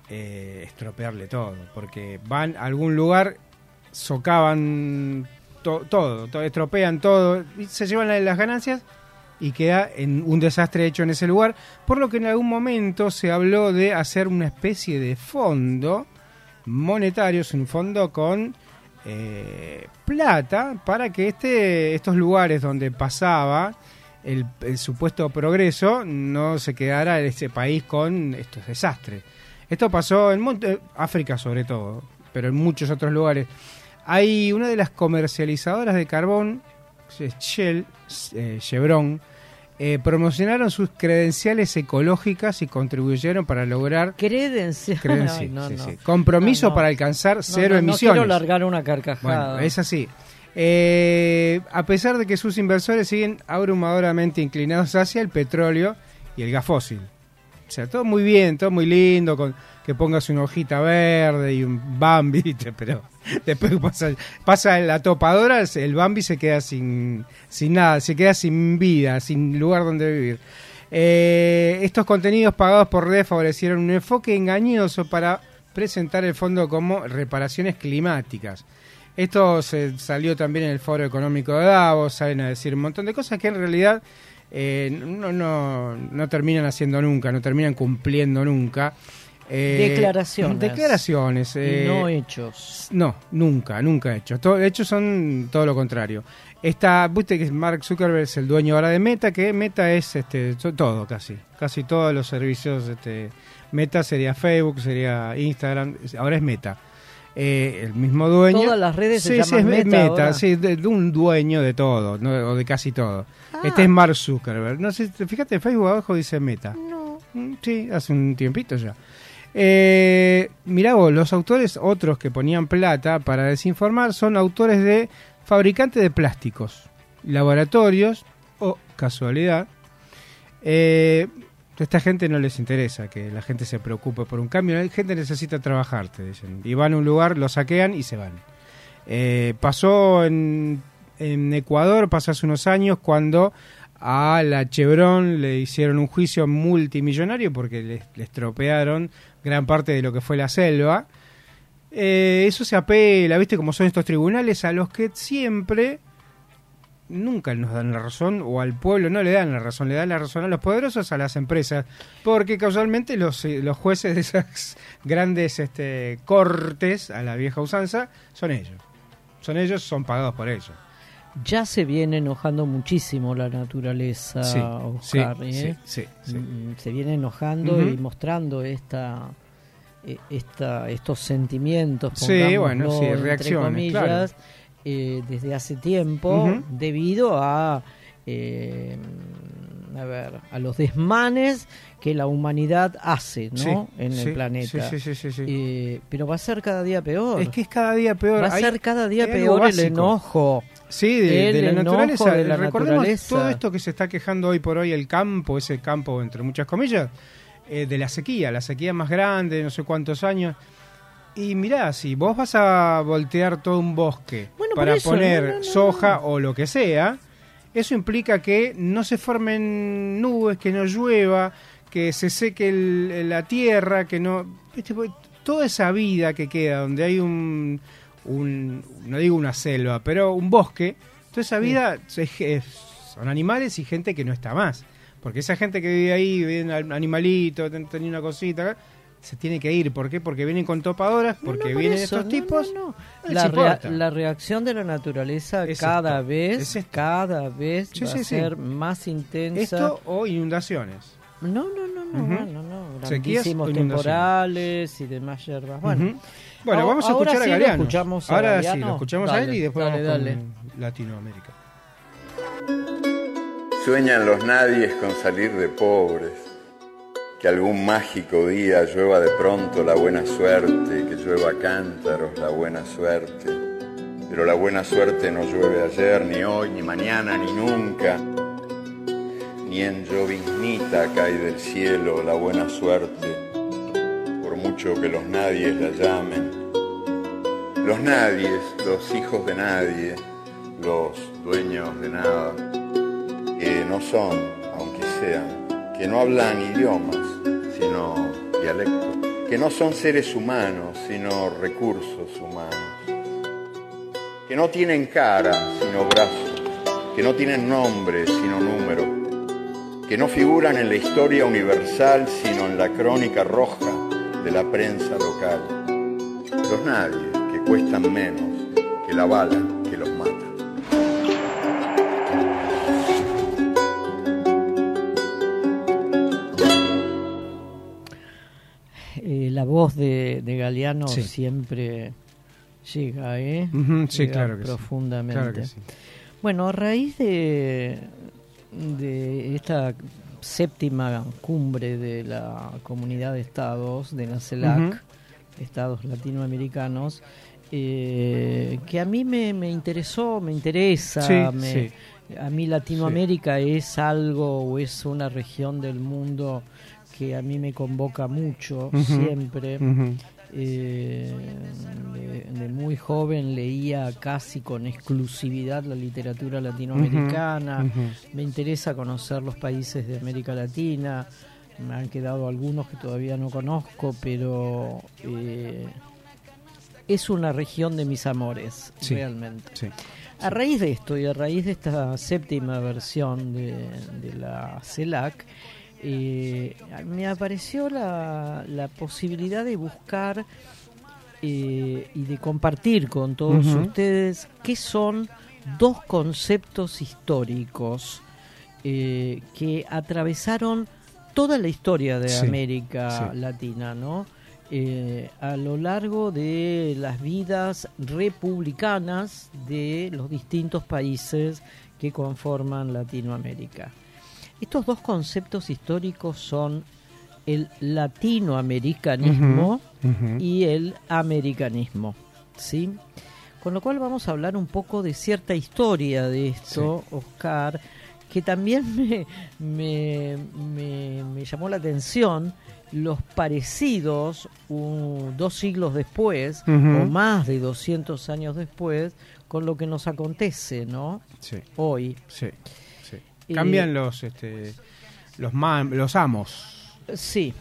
eh, estropearle todo, porque van a algún lugar, socavan todo, estropean todo, y se llevan las ganancias y queda en un desastre hecho en ese lugar, por lo que en algún momento se habló de hacer una especie de fondo monetario, un fondo con eh, plata para que este, estos lugares donde pasaba el, el, supuesto progreso no se quedara ese país con estos desastres. Esto pasó en Monte, África sobre todo, pero en muchos otros lugares. Hay una de las comercializadoras de carbón, Shell, eh, Chevron, eh, promocionaron sus credenciales ecológicas y contribuyeron para lograr credenciales, compromiso para alcanzar cero emisiones. No quiero largar una carcajada. Bueno, es así. Eh, a pesar de que sus inversores siguen abrumadoramente inclinados hacia el petróleo y el gas fósil. O sea, todo muy bien, todo muy lindo, con que pongas una hojita verde y un Bambi, pero después pasa, pasa la topadora, el Bambi se queda sin, sin nada, se queda sin vida, sin lugar donde vivir. Eh, estos contenidos pagados por red favorecieron un enfoque engañoso para presentar el fondo como reparaciones climáticas. Esto se salió también en el Foro Económico de Davos, salen a decir un montón de cosas que en realidad eh, no, no, no terminan haciendo nunca, no terminan cumpliendo nunca. Eh, declaraciones. Declaraciones. Eh, no hechos. No, nunca, nunca hechos. Todo, hechos son todo lo contrario. Está, viste que Mark Zuckerberg es el dueño ahora de Meta, que Meta es este todo casi. Casi todos los servicios. Este, Meta sería Facebook, sería Instagram, ahora es Meta. Eh, el mismo dueño. Todas las redes se llaman Meta, sí, de, un dueño de todo, o de casi todo. Ah. Este es Mark Zuckerberg. No sé, fíjate, Facebook abajo dice Meta. No. Mm, sí, hace un tiempito ya. Eh, mirá vos, los autores otros que ponían plata para desinformar son autores de fabricantes de plásticos, laboratorios o, casualidad, eh, esta gente no les interesa que la gente se preocupe por un cambio. La gente necesita trabajar, te dicen. Y van a un lugar, lo saquean y se van. Eh, pasó en, Ecuador, pasó hace unos años, cuando a la Chevron le hicieron un juicio multimillonario porque le estropearon gran parte de lo que fue la selva. Eh, eso se apela, ¿viste? Como son estos tribunales a los que siempre nunca nos dan la razón, o al pueblo no le dan la razón, le dan la razón a los poderosos, a las empresas, porque causalmente los, eh, los jueces de esas grandes este, cortes a la vieja usanza son ellos. Son ellos, son pagados por ellos. Ya se viene enojando muchísimo la naturaleza, sí, ¿eh? sí, mm, Se viene enojando y mostrando esta, e, esta, estos sentimientos, sí, bueno, sí, reacciones, claro eh, desde hace tiempo debido a eh, a ver a los desmanes que la humanidad hace ¿no? en el planeta. eh, pero va a ser cada día peor. Es que es cada día peor. Va a ser cada día peor el enojo. Sí, de, la naturaleza. De la Recordemos todo esto que se está quejando hoy por hoy el campo, ese campo entre muchas comillas, de la sequía, la sequía más grande, no sé cuántos años. Y mirá, si vos vas a voltear todo un bosque para poner soja o lo que sea, eso implica que no se formen nubes, que no llueva, que se seque la tierra, que no... Toda esa vida que queda, donde hay un, no digo una selva, pero un bosque, toda esa vida son animales y gente que no está más. Porque esa gente que vive ahí, vive animalito, tenía una cosita, se tiene que ir. ¿Por qué? Porque vienen con topadoras, porque vienen estos tipos. la, la, reacción de la naturaleza cada vez, cada vez va a ser más intensa. Esto o inundaciones. No, no, no, no, no, no, Grandísimos temporales y demás hierbas. Bueno, bueno vamos a escuchar a Galeano. escuchamos ahora sí, lo escuchamos a él y después vamos con Latinoamérica. Sueñan los nadies con salir de pobres que algún mágico día llueva de pronto la buena suerte, que llueva cántaros la buena suerte. Pero la buena suerte no llueve ayer, ni hoy, ni mañana, ni nunca. Ni en lloviznita cae del cielo la buena suerte, por mucho que los nadies la llamen. Los nadies, los hijos de nadie, los dueños de nada, que no son, aunque sean, que no hablan idiomas, sino dialectos, que no son seres humanos, sino recursos humanos, que no tienen cara, sino brazos, que no tienen nombre, sino número, que no figuran en la historia universal, sino en la crónica roja de la prensa local. Los nadie, que cuestan menos que la bala voz de, de Galeano siempre llega, ¿eh? Sí, Llega claro que sí. profundamente. Claro que sí. Bueno, a raíz de, de esta séptima cumbre de la Comunidad de Estados, de la CELAC. Estados Latinoamericanos, eh, que a mí me, me interesó, me interesa, Sí, me- sí. a mí Latinoamérica es algo o es una región del mundo que a mí me convoca mucho, siempre. Eh, de, de muy joven leía casi con exclusividad la literatura latinoamericana. Me interesa conocer los países de América Latina. Me han quedado algunos que todavía no conozco, pero eh, es una región de mis amores, Sí, realmente. sí. A raíz de esto y a raíz de esta séptima versión de, de la CELAC, eh, me apareció la, la posibilidad de buscar eh, y de compartir con todos ustedes qué son dos conceptos históricos eh, que atravesaron toda la historia de Sí, América sí. Latina, ¿no? Eh, a lo largo de las vidas republicanas de los distintos países que conforman Latinoamérica. Estos dos conceptos históricos son el latinoamericanismo ujú. y el americanismo, ¿sí? Con lo cual vamos a hablar un poco de cierta historia de esto, Oscar, que también me, me, me- me llamó la atención los parecidos uh, dos siglos después o más de 200 años después con lo que nos acontece, ¿no? Sí. Hoy. Sí, Eh, Cambian los, este, los, los amos. Sí.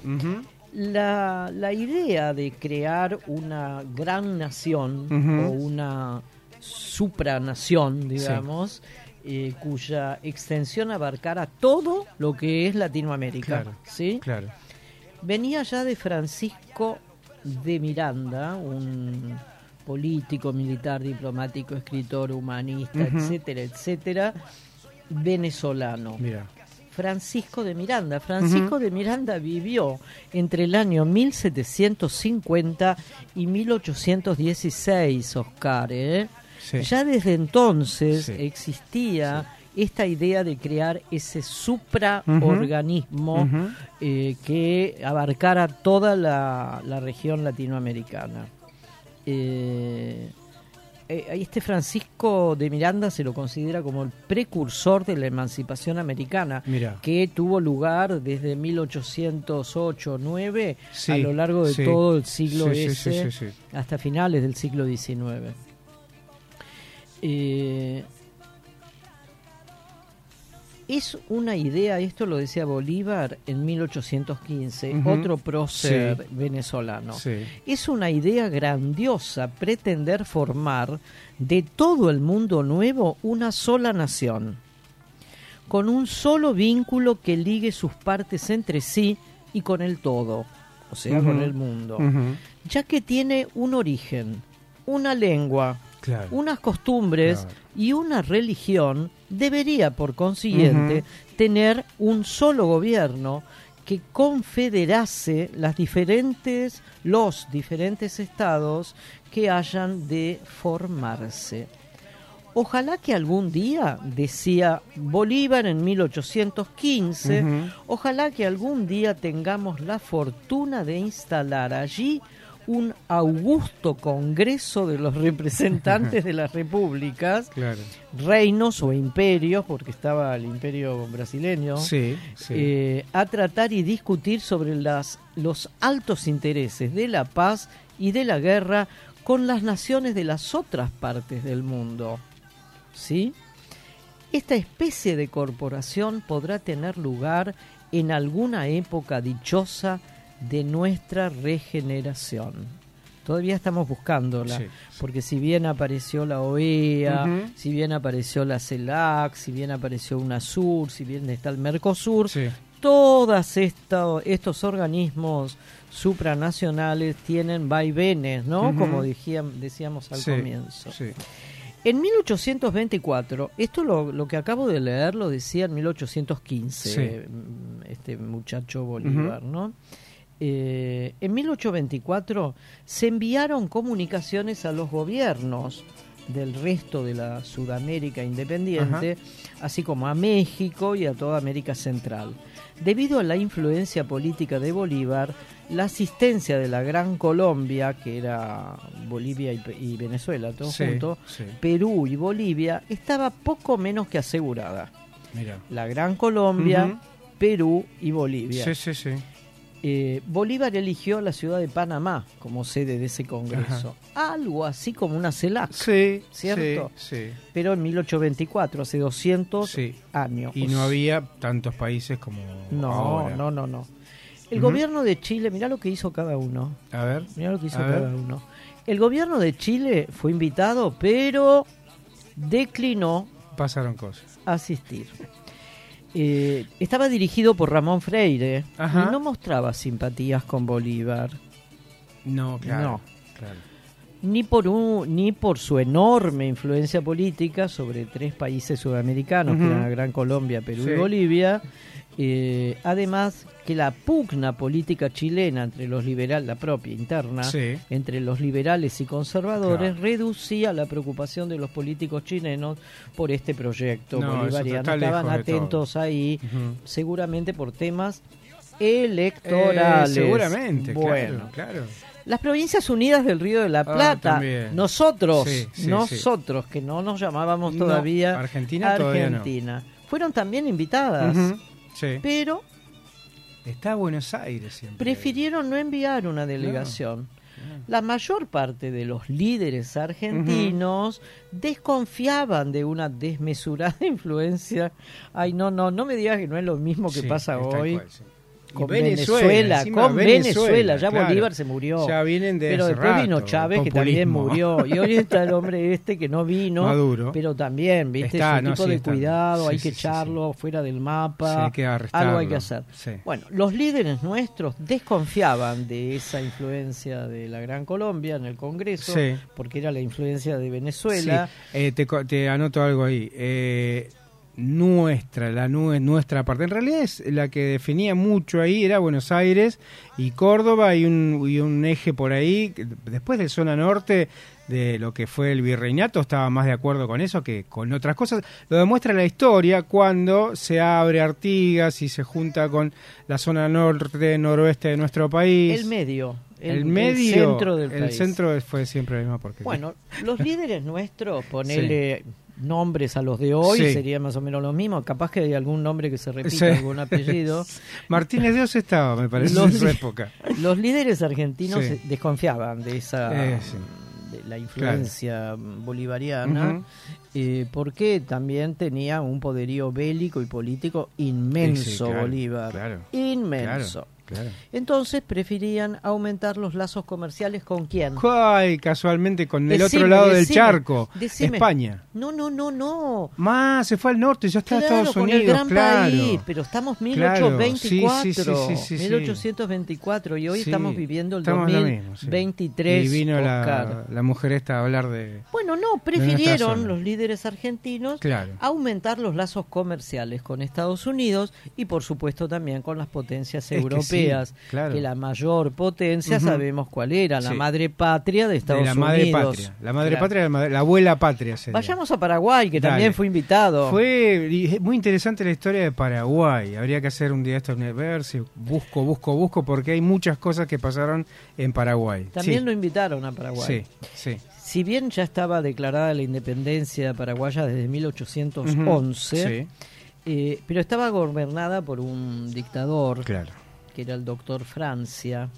La, la idea de crear una gran nación o una supranación, digamos, eh, cuya extensión abarcara todo lo que es Latinoamérica, Claro, ¿sí? Claro. Venía ya de Francisco de Miranda, un político, militar, diplomático, escritor, humanista, etcétera, etcétera, venezolano. Mira. Francisco de Miranda. Francisco de Miranda vivió entre el año 1750 y 1816, Oscar. ¿eh? Sí. Ya desde entonces Sí. existía esta idea de crear ese supraorganismo eh, que abarcara toda la, la región latinoamericana. Eh, eh, este Francisco de Miranda se lo considera como el precursor de la emancipación americana, que tuvo lugar desde 1808-9 Sí, a lo largo de sí. todo el siglo Sí, sí, sí. hasta finales del siglo XIX. Eh, es una idea, esto lo decía Bolívar en 1815, Ujú. otro prócer Sí. venezolano. Sí. Es una idea grandiosa pretender formar de todo el mundo nuevo una sola nación, con un solo vínculo que ligue sus partes entre sí y con el todo, o sea, con el mundo, ya que tiene un origen, una lengua, Claro. unas costumbres Claro. y una religión, debería por consiguiente tener un solo gobierno que confederase las diferentes los diferentes estados que hayan de formarse. Ojalá que algún día, decía Bolívar en 1815, ojalá que algún día tengamos la fortuna de instalar allí un augusto congreso de los representantes de las repúblicas, reinos o imperios, porque estaba el imperio brasileño, eh, a tratar y discutir sobre las, los altos intereses de la paz y de la guerra con las naciones de las otras partes del mundo. ¿sí? Esta especie de corporación podrá tener lugar en alguna época dichosa de nuestra regeneración. Todavía estamos buscándola, porque si bien apareció la OEA, si bien apareció la CELAC, si bien apareció UNASUR, si bien está el Mercosur, todos estos organismos supranacionales tienen vaivenes, ¿no? Como decíamos al comienzo. En 1824, esto lo, que acabo de leer lo decía en 1815 mm, este muchacho Bolívar, ¿no? Eh, en 1824 se enviaron comunicaciones a los gobiernos del resto de la Sudamérica independiente, así como a México y a toda América Central. Debido a la influencia política de Bolívar, la asistencia de la Gran Colombia, que era Bolivia y, Venezuela, todo junto, Perú y Bolivia, estaba poco menos que asegurada. La Gran Colombia, Perú y Bolivia. Eh, Bolívar eligió la ciudad de Panamá como sede de ese congreso. Algo así como una CELAC, ¿cierto? Sí, Pero en 1824, hace 200 años. Y no había tantos países como No, no, no, no. El gobierno de Chile, mira lo que hizo cada uno. A ver. Mira lo que hizo cada uno. El gobierno de Chile fue invitado, pero declinó. Pasaron cosas. Asistir. Eh, estaba dirigido por Ramón Freire y no mostraba simpatías con Bolívar. No, claro. Ni por, un, ni por su enorme influencia política sobre tres países sudamericanos, que eran la Gran Colombia, Perú y Bolivia, eh, además que la pugna política chilena entre los liberales, la propia interna, entre los liberales y conservadores, reducía la preocupación de los políticos chilenos por este proyecto. Bolivariano. Estaban atentos ahí, seguramente por temas electorales. Eh, seguramente, bueno, claro, Las Provincias Unidas del Río de la ah, Plata, nosotros, nosotros que no nos llamábamos todavía Argentina, Argentina. Fueron también invitadas. Pero está Buenos Aires siempre. Prefirieron no enviar una delegación. La mayor parte de los líderes argentinos desconfiaban de una desmesurada influencia. Ay, no, no, no me digas que no es lo mismo que pasa hoy con Venezuela, con Venezuela, ya Bolívar se murió. Ya vienen de Pero después vino Chávez que también murió. Y hoy está el hombre este que no vino, Maduro. pero también, viste, es un tipo de cuidado, hay que echarlo fuera del mapa, algo hay que hacer. Bueno, los líderes nuestros desconfiaban de esa influencia de la Gran Colombia en el Congreso, porque era la influencia de Venezuela. Eh, te, te anoto algo ahí. Eh, nuestra, la nuestra parte. En realidad es la que definía mucho ahí, era Buenos Aires y Córdoba y un, y un eje por ahí. Después de zona norte de lo que fue el virreinato estaba más de acuerdo con eso que con otras cosas. Lo demuestra la historia cuando se abre Artigas y se junta con la zona norte, noroeste de nuestro país. El medio. El, medio, centro del el centro fue siempre la misma porque Bueno, los líderes nuestros, ponele nombres a los de hoy, sería más o menos lo mismo. Capaz que hay algún nombre que se repita, algún apellido. Martínez Dios estaba, me parece, en su época. Los líderes argentinos desconfiaban de esa eh, de la influencia bolivariana, eh, porque también tenía un poderío bélico y político inmenso Bolívar. Inmenso. Entonces preferían aumentar los lazos comerciales con quién? Ay, casualmente con el otro lado del charco, España. No, no, no, no. Más, se fue al norte, ya está Estados Unidos, el gran país, pero estamos 1824, 1824 y hoy estamos viviendo el 2023. Y vino la, la, mujer esta a hablar de Bueno, no, prefirieron los líderes argentinos aumentar los lazos comerciales con Estados Unidos y por supuesto también con las potencias europeas europeas, que la mayor potencia sabemos cuál era, la madre patria de Estados la Unidos. Madre patria. La madre patria, la, abuela patria. Vayamos a Paraguay, que también fue invitado. Fue muy interesante la historia de Paraguay. Habría que hacer un día esto, ver si busco, busco, busco, porque hay muchas cosas que pasaron en Paraguay. También lo invitaron a Paraguay. Sí, sí. Si bien ya estaba declarada la independencia paraguaya desde 1811, eh, pero estaba gobernada por un dictador, claro. Que era el doctor Francia,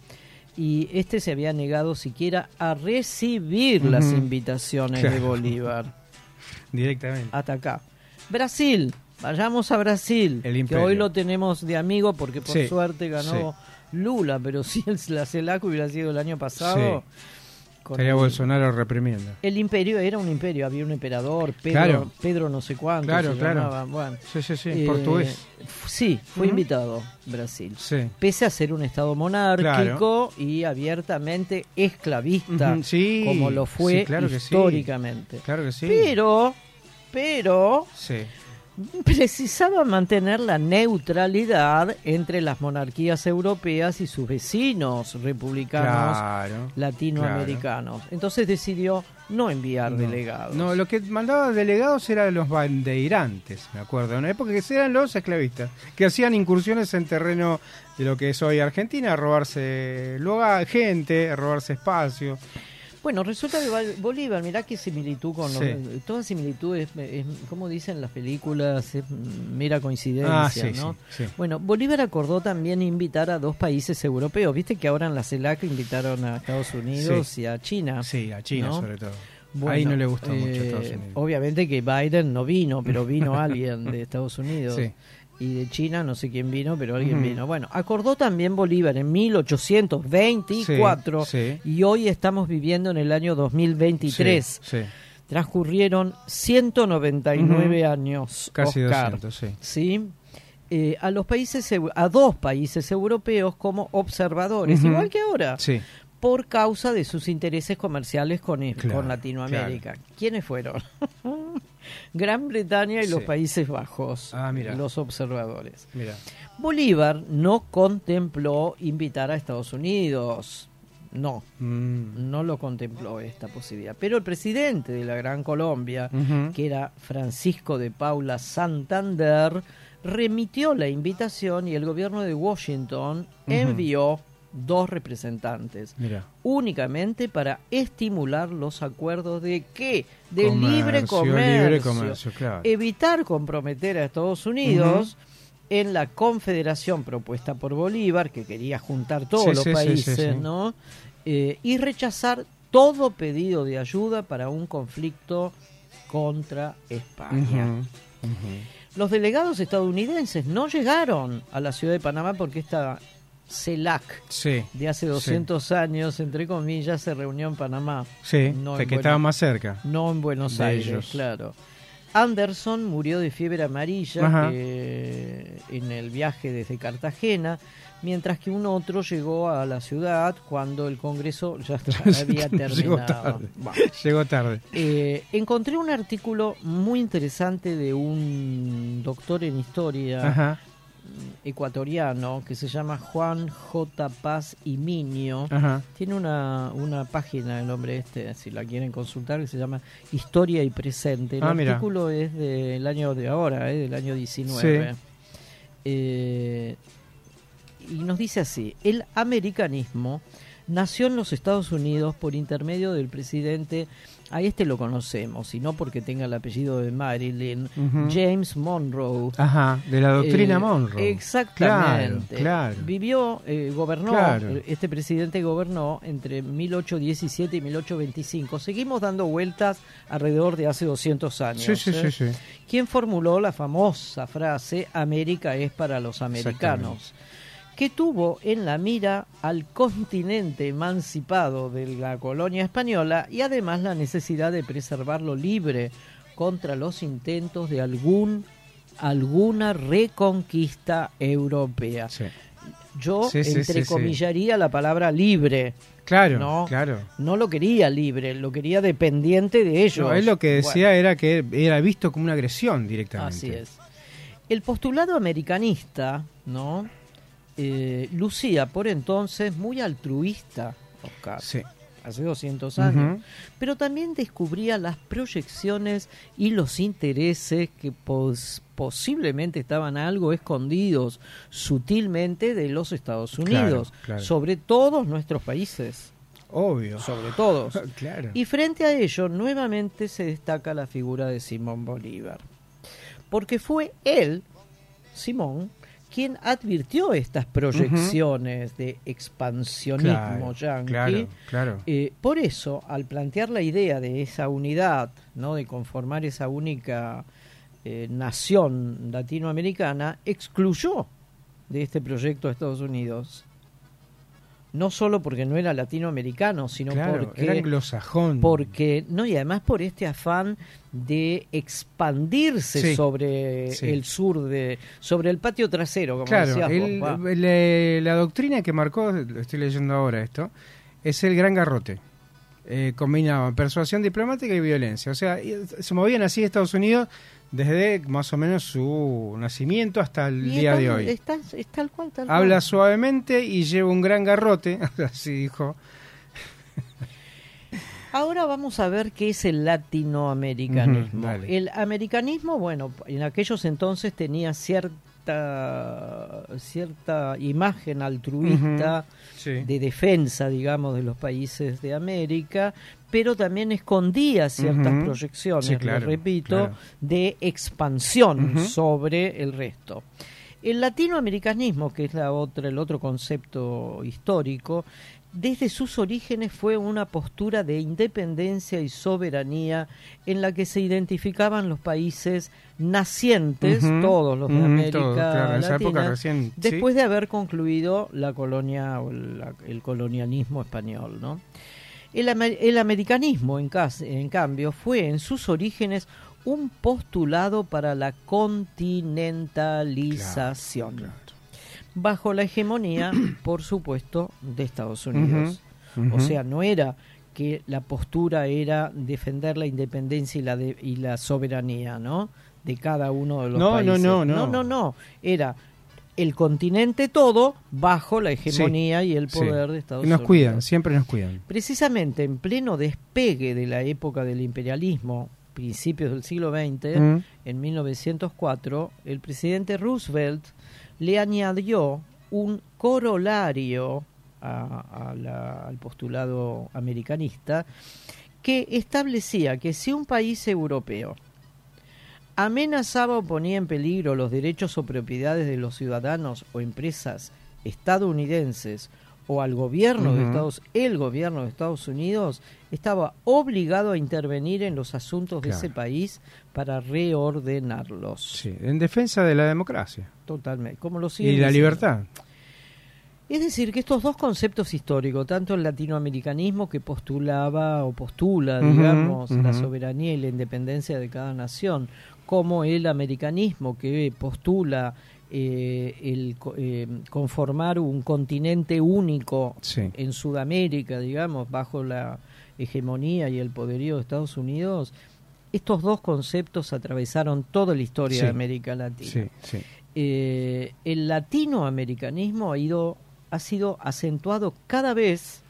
y este se había negado siquiera a recibir las invitaciones de Bolívar. Directamente. Hasta acá. Brasil, vayamos a Brasil, que hoy lo tenemos de amigo porque por suerte ganó Lula, pero si la CELAC hubiera sido el año pasado... Estaría Bolsonaro reprimiendo. El imperio era un imperio, había un emperador, Pedro, Pedro no sé cuánto. Claro, claro. Bueno, sí, sí, sí, portugués. Eh, sí, fue invitado Brasil. Sí. Pese a ser un estado monárquico y abiertamente esclavista, sí, como lo fue claro históricamente. Claro que sí. Pero, pero, sí precisaba mantener la neutralidad entre las monarquías europeas y sus vecinos republicanos latinoamericanos. Entonces decidió no enviar delegados. No, lo que mandaba delegados eran los bandeirantes, me acuerdo. En una época que eran los esclavistas, que hacían incursiones en terreno de lo que es hoy Argentina, a robarse lugar, gente, a robarse espacio. Bueno, resulta que Bolívar, mirá qué similitud con los, toda similitud es, como dicen las películas, es mera coincidencia, ah, ¿no? bueno, Bolívar acordó también invitar a dos países europeos. Viste que ahora en la CELAC invitaron a Estados Unidos y a China. Sí, a China sobre todo. Ahí no le gustó mucho a Estados eh, Unidos. Obviamente que Biden no vino, pero vino alguien de Estados Unidos. Sí y de China no sé quién vino, pero alguien vino. Bueno, acordó también Bolívar en 1824 y hoy estamos viviendo en el año 2023. Transcurrieron 199 años. Casi 200, sí. Eh, a los países a dos países europeos como observadores, igual que ahora. Sí por causa de sus intereses comerciales con, con Latinoamérica. ¿Quiénes fueron? Gran Bretaña y los Países Bajos, ah, los observadores. Bolívar no contempló invitar a Estados Unidos. No, mm. no lo contempló esta posibilidad. Pero el presidente de la Gran Colombia, que era Francisco de Paula Santander, remitió la invitación y el gobierno de Washington envió dos representantes, únicamente para estimular los acuerdos de qué, de libre comercio, evitar comprometer a Estados Unidos en la confederación propuesta por Bolívar, que quería juntar todos los países, ¿no? Eh, y rechazar todo pedido de ayuda para un conflicto contra España. Los delegados estadounidenses no llegaron a la ciudad de Panamá porque esta CELAC de hace 200 años, entre comillas, se reunió en Panamá. Sí, de que estaba más cerca. No en Buenos Aires, claro. Anderson murió de fiebre amarilla en el viaje desde Cartagena, mientras que un otro llegó a la ciudad cuando el Congreso ya había terminado. Llegó tarde. Eh, encontré un artículo muy interesante de un doctor en historia. Ajá ecuatoriano que se llama Juan J. Paz y Miño. Tiene una, una página el nombre este, si la quieren consultar, que se llama Historia y Presente. El ah, artículo es del año de ahora, eh, del año 19. Eh, y nos dice así, el americanismo nació en los Estados Unidos por intermedio del presidente a este lo conocemos, y no porque tenga el apellido de Marilyn, James Monroe. Ajá, de la doctrina eh, Monroe. Exactamente. Claro, Vivió, eh, gobernó, este presidente gobernó entre 1817 y 1825. Seguimos dando vueltas alrededor de hace 200 años. Sí, sí, sí, ¿eh? sí. ¿Quién formuló la famosa frase, América es para los americanos? Que tuvo en la mira al continente emancipado de la colonia española y además la necesidad de preservarlo libre contra los intentos de algún alguna reconquista europea. Yo entrecomillaría la palabra libre. Claro, no, claro. No lo quería libre, lo quería dependiente de ellos. él lo que decía era que era visto como una agresión directamente. Así es. El postulado americanista, ¿no? Eh, lucía por entonces muy altruista, Oscar. Sí. Hace 200 años. Pero también descubría las proyecciones y los intereses que pos- posiblemente estaban algo escondidos sutilmente de los Estados Unidos, claro. sobre todos nuestros países, Obvio. sobre todos. claro. Y frente a ello, nuevamente se destaca la figura de Simón Bolívar. Porque fue él, Simón, quien advirtió estas proyecciones de expansionismo Claro, yanqui. claro, claro. Eh, por eso, al plantear la idea de esa unidad, ¿no? de conformar esa única eh, nación latinoamericana, excluyó de este proyecto a Estados Unidos. No solo porque no era latinoamericano, sino Claro, porque era anglosajón. porque no y además por este afán de expandirse Sí, sobre sí. el sur de sobre el patio trasero como Claro, decías vos, le- la doctrina que marcó, lo estoy leyendo ahora esto, es el gran garrote. Eh, combinaban persuasión diplomática y violencia. O sea, se movían así Estados Unidos desde más o menos su nacimiento hasta el Y día de hoy. es tal- es tal cual, tal Habla cual. suavemente y lleva un gran garrote, así dijo. Ahora vamos a ver qué es el latinoamericanismo. El americanismo, bueno, en aquellos entonces tenía cierta cierta imagen altruista sí. de defensa, digamos, de los países de América, pero también escondía ciertas proyecciones, Sí, lo repito, claro. de expansión sobre el resto. El latinoamericanismo, que es la otra, el otro concepto histórico, desde sus orígenes fue una postura de independencia y soberanía en la que se identificaban los países nacientes, todos los de América todos, claro, en esa Latina, época recién, sí. después de haber concluido la colonia o la- el colonialismo español, ¿no? El, el americanismo, en, cas- en cambio, fue en sus orígenes un postulado para la continentalización, bajo la hegemonía, por supuesto, de Estados Unidos. O sea, no era que la postura era defender la independencia y la, de- y la soberanía, ¿no? De cada uno de los No, no, países. no, no. no, no, no. Era el continente todo bajo la hegemonía y el Sí. poder de Estados Y nos Unidos. cuidan, siempre nos cuidan. Precisamente en pleno despegue de la época del imperialismo, principios del siglo XX, Mm. en 1904, el presidente Roosevelt le añadió un corolario a- a la- al postulado americanista que establecía que si un país europeo amenazaba o ponía en peligro los derechos o propiedades de los ciudadanos o empresas estadounidenses o al gobierno de. Estados el gobierno de Estados Unidos estaba obligado a intervenir en los asuntos de ese país para reordenarlos. Sí, en defensa de la democracia Totalmente, como lo y siguen la diciendo. libertad. Es decir, que estos dos conceptos históricos, tanto el latinoamericanismo que postulaba o postula, digamos, la soberanía y la independencia de cada nación, como el americanismo que postula eh, el eh, conformar un continente único Sí. en Sudamérica, digamos, bajo la hegemonía y el poderío de Estados Unidos, estos dos conceptos atravesaron toda la historia Sí. de América Latina sí. eh, el latinoamericanismo ha ido ha sido acentuado cada vez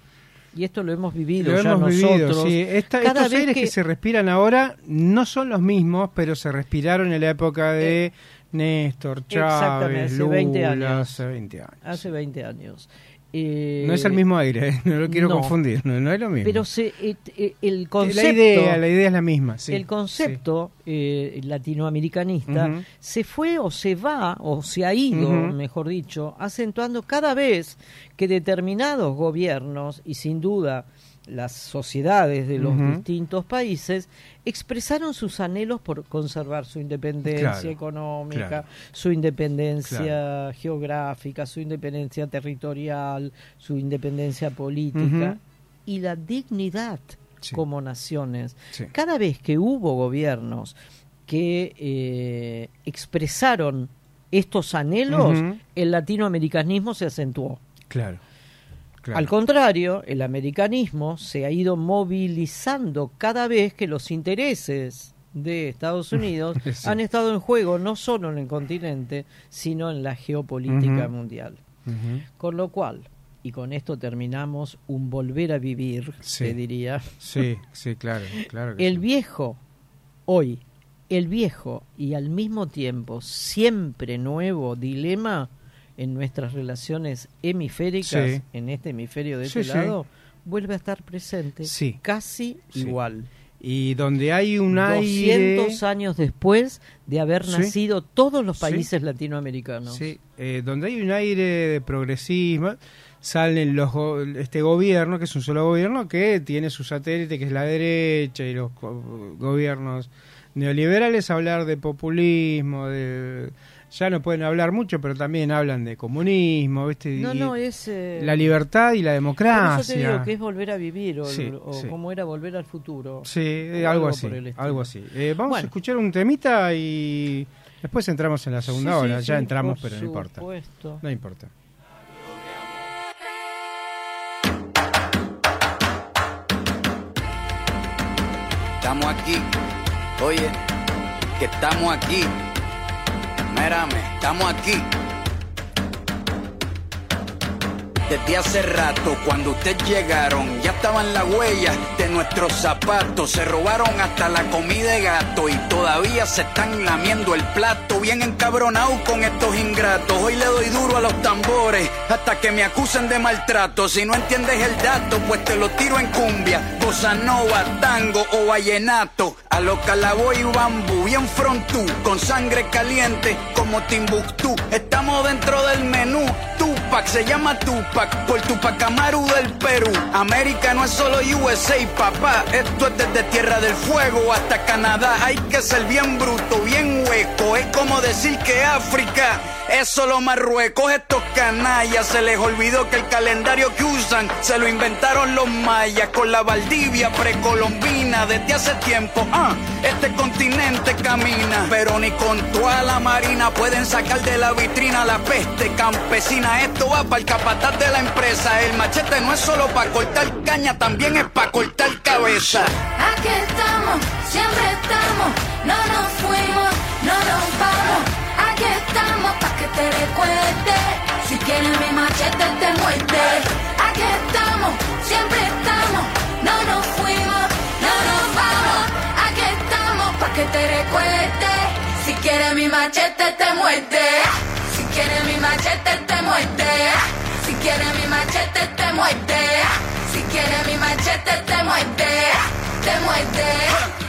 y esto lo hemos vivido Lo ya hemos nosotros vivido, sí. Esta- cada estos aires que, que... se respiran ahora no son los mismos, pero se respiraron en la época de Néstor, Exactamente, Chávez, hace 20 Lula, años. hace 20 años. hace 20 años Eh, No es el mismo aire, ¿eh? no lo quiero no. confundir, no, no es lo mismo. pero se, eh, eh, el concepto la idea, la idea es la misma, sí. el concepto eh, latinoamericanista se fue o se va o se ha ido, mejor dicho, acentuando cada vez que determinados gobiernos y sin duda las sociedades de los distintos países expresaron sus anhelos por conservar su independencia Claro, económica, claro. su independencia geográfica, su independencia territorial, su independencia política y la dignidad Sí. como naciones. Sí. Cada vez que hubo gobiernos que eh, expresaron estos anhelos, el latinoamericanismo se acentuó. Claro. Claro. Al contrario, el americanismo se ha ido movilizando cada vez que los intereses de Estados Unidos Sí. han estado en juego no solo en el continente, sino en la geopolítica mundial. Con lo cual, y con esto terminamos un volver a vivir, se diría. Sí, sí, claro, claro. el viejo, hoy, el viejo y al mismo tiempo siempre nuevo dilema en nuestras relaciones hemisféricas, en este hemisferio de este lado, vuelve a estar presente casi igual. Y donde hay un 200 años después de haber nacido todos los países latinoamericanos. Sí, eh, donde hay un aire de progresismo, salen los este gobierno, que es un solo gobierno, que tiene su satélite, que es la derecha, y los gobiernos neoliberales, hablar de populismo, de ya no pueden hablar mucho, pero también hablan de comunismo, ¿viste? No, no, es... Eh, la libertad y la democracia. Eso te digo que es volver a vivir, o, cómo era volver al futuro. Sí, algo, así, algo así. Eh, vamos a escuchar un temita y después entramos en la segunda hora. ya entramos, pero no importa. No importa. Estamos aquí, oye, que estamos aquí Mírame, estamos aquí. Desde hace rato, cuando ustedes llegaron, ya estaban las huellas de nuestros zapatos. Se robaron hasta la comida de gato y todavía se están lamiendo el plato. Bien encabronado con estos ingratos. Hoy le doy duro a los tambores hasta que me acusen de maltrato. Si no entiendes el dato, pues te lo tiro en cumbia, bossa nova, tango o vallenato. A lo calaboy y bambú, bien frontú, con sangre caliente como Timbuktu. Estamos dentro del menú. Tupac se llama Tupac por Tupac Amaru del Perú. América no es solo USA, papá. Esto es desde Tierra del Fuego hasta Canadá. Hay que ser bien bruto, bien hueco. Es como decir que África es solo Marruecos. Estos canallas se les olvidó que el calendario que usan se lo inventaron los mayas con la Valdivia precolombina desde hace tiempo. Ah, este continente camina, pero ni con toda la marina pueden sacar de la vitrina la peste campesina. Esto va para el capataz de la empresa. El machete no es solo para cortar caña, también es para cortar cabeza. Aquí estamos, siempre estamos, no nos fuimos, no nos vamos. Aquí estamos para que te recuerde. Si tienes mi machete te muerte. Aquí estamos, siempre estamos, no nos fuimos, no nos vamos. Aquí estamos para que te recuerde. Si quieres mi machete te muerte. Si quieres mi machete te muerte. Si quieres mi machete te muerde. Si quieres mi machete te muerde. Te muerde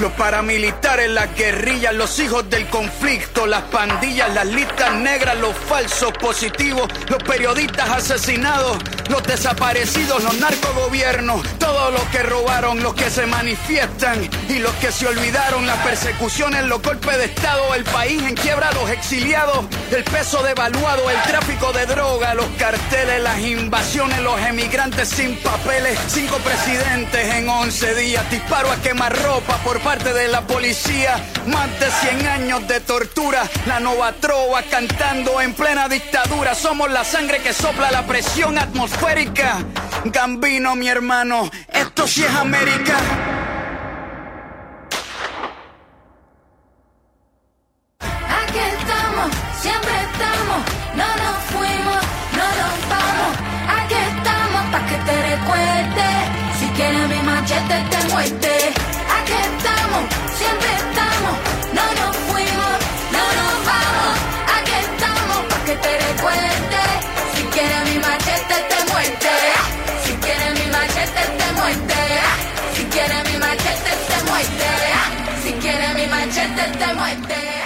Los paramilitares, las guerrillas, los hijos del conflicto, las pandillas, las listas negras, los falsos positivos, los periodistas asesinados, los desaparecidos, los narcogobiernos, todos los que robaron, los que se manifiestan y los que se olvidaron, las persecuciones, los golpes de Estado, el país en quiebra, los exiliados, el peso devaluado, el tráfico de droga, los carteles, las invasiones, los emigrantes sin papeles, cinco presidentes en 11 días, disparo a quemar ropa por parte de la policía. Más de 100 años de tortura. La nova trova cantando en plena dictadura. Somos la sangre que sopla la presión atmosférica. Gambino, mi hermano, esto sí es América. Aquí estamos, siempre estamos, no nos fuimos, no nos vamos. Aquí estamos para que te recuerde. Machete te muerte. Aquí estamos, siempre estamos, no nos fuimos, no nos vamos. Aquí estamos para que te recuerde. Si quieres mi machete te muerte. Si quieres mi machete te muerte. Si quieres mi machete te muerte. Si quieres mi machete te muerte.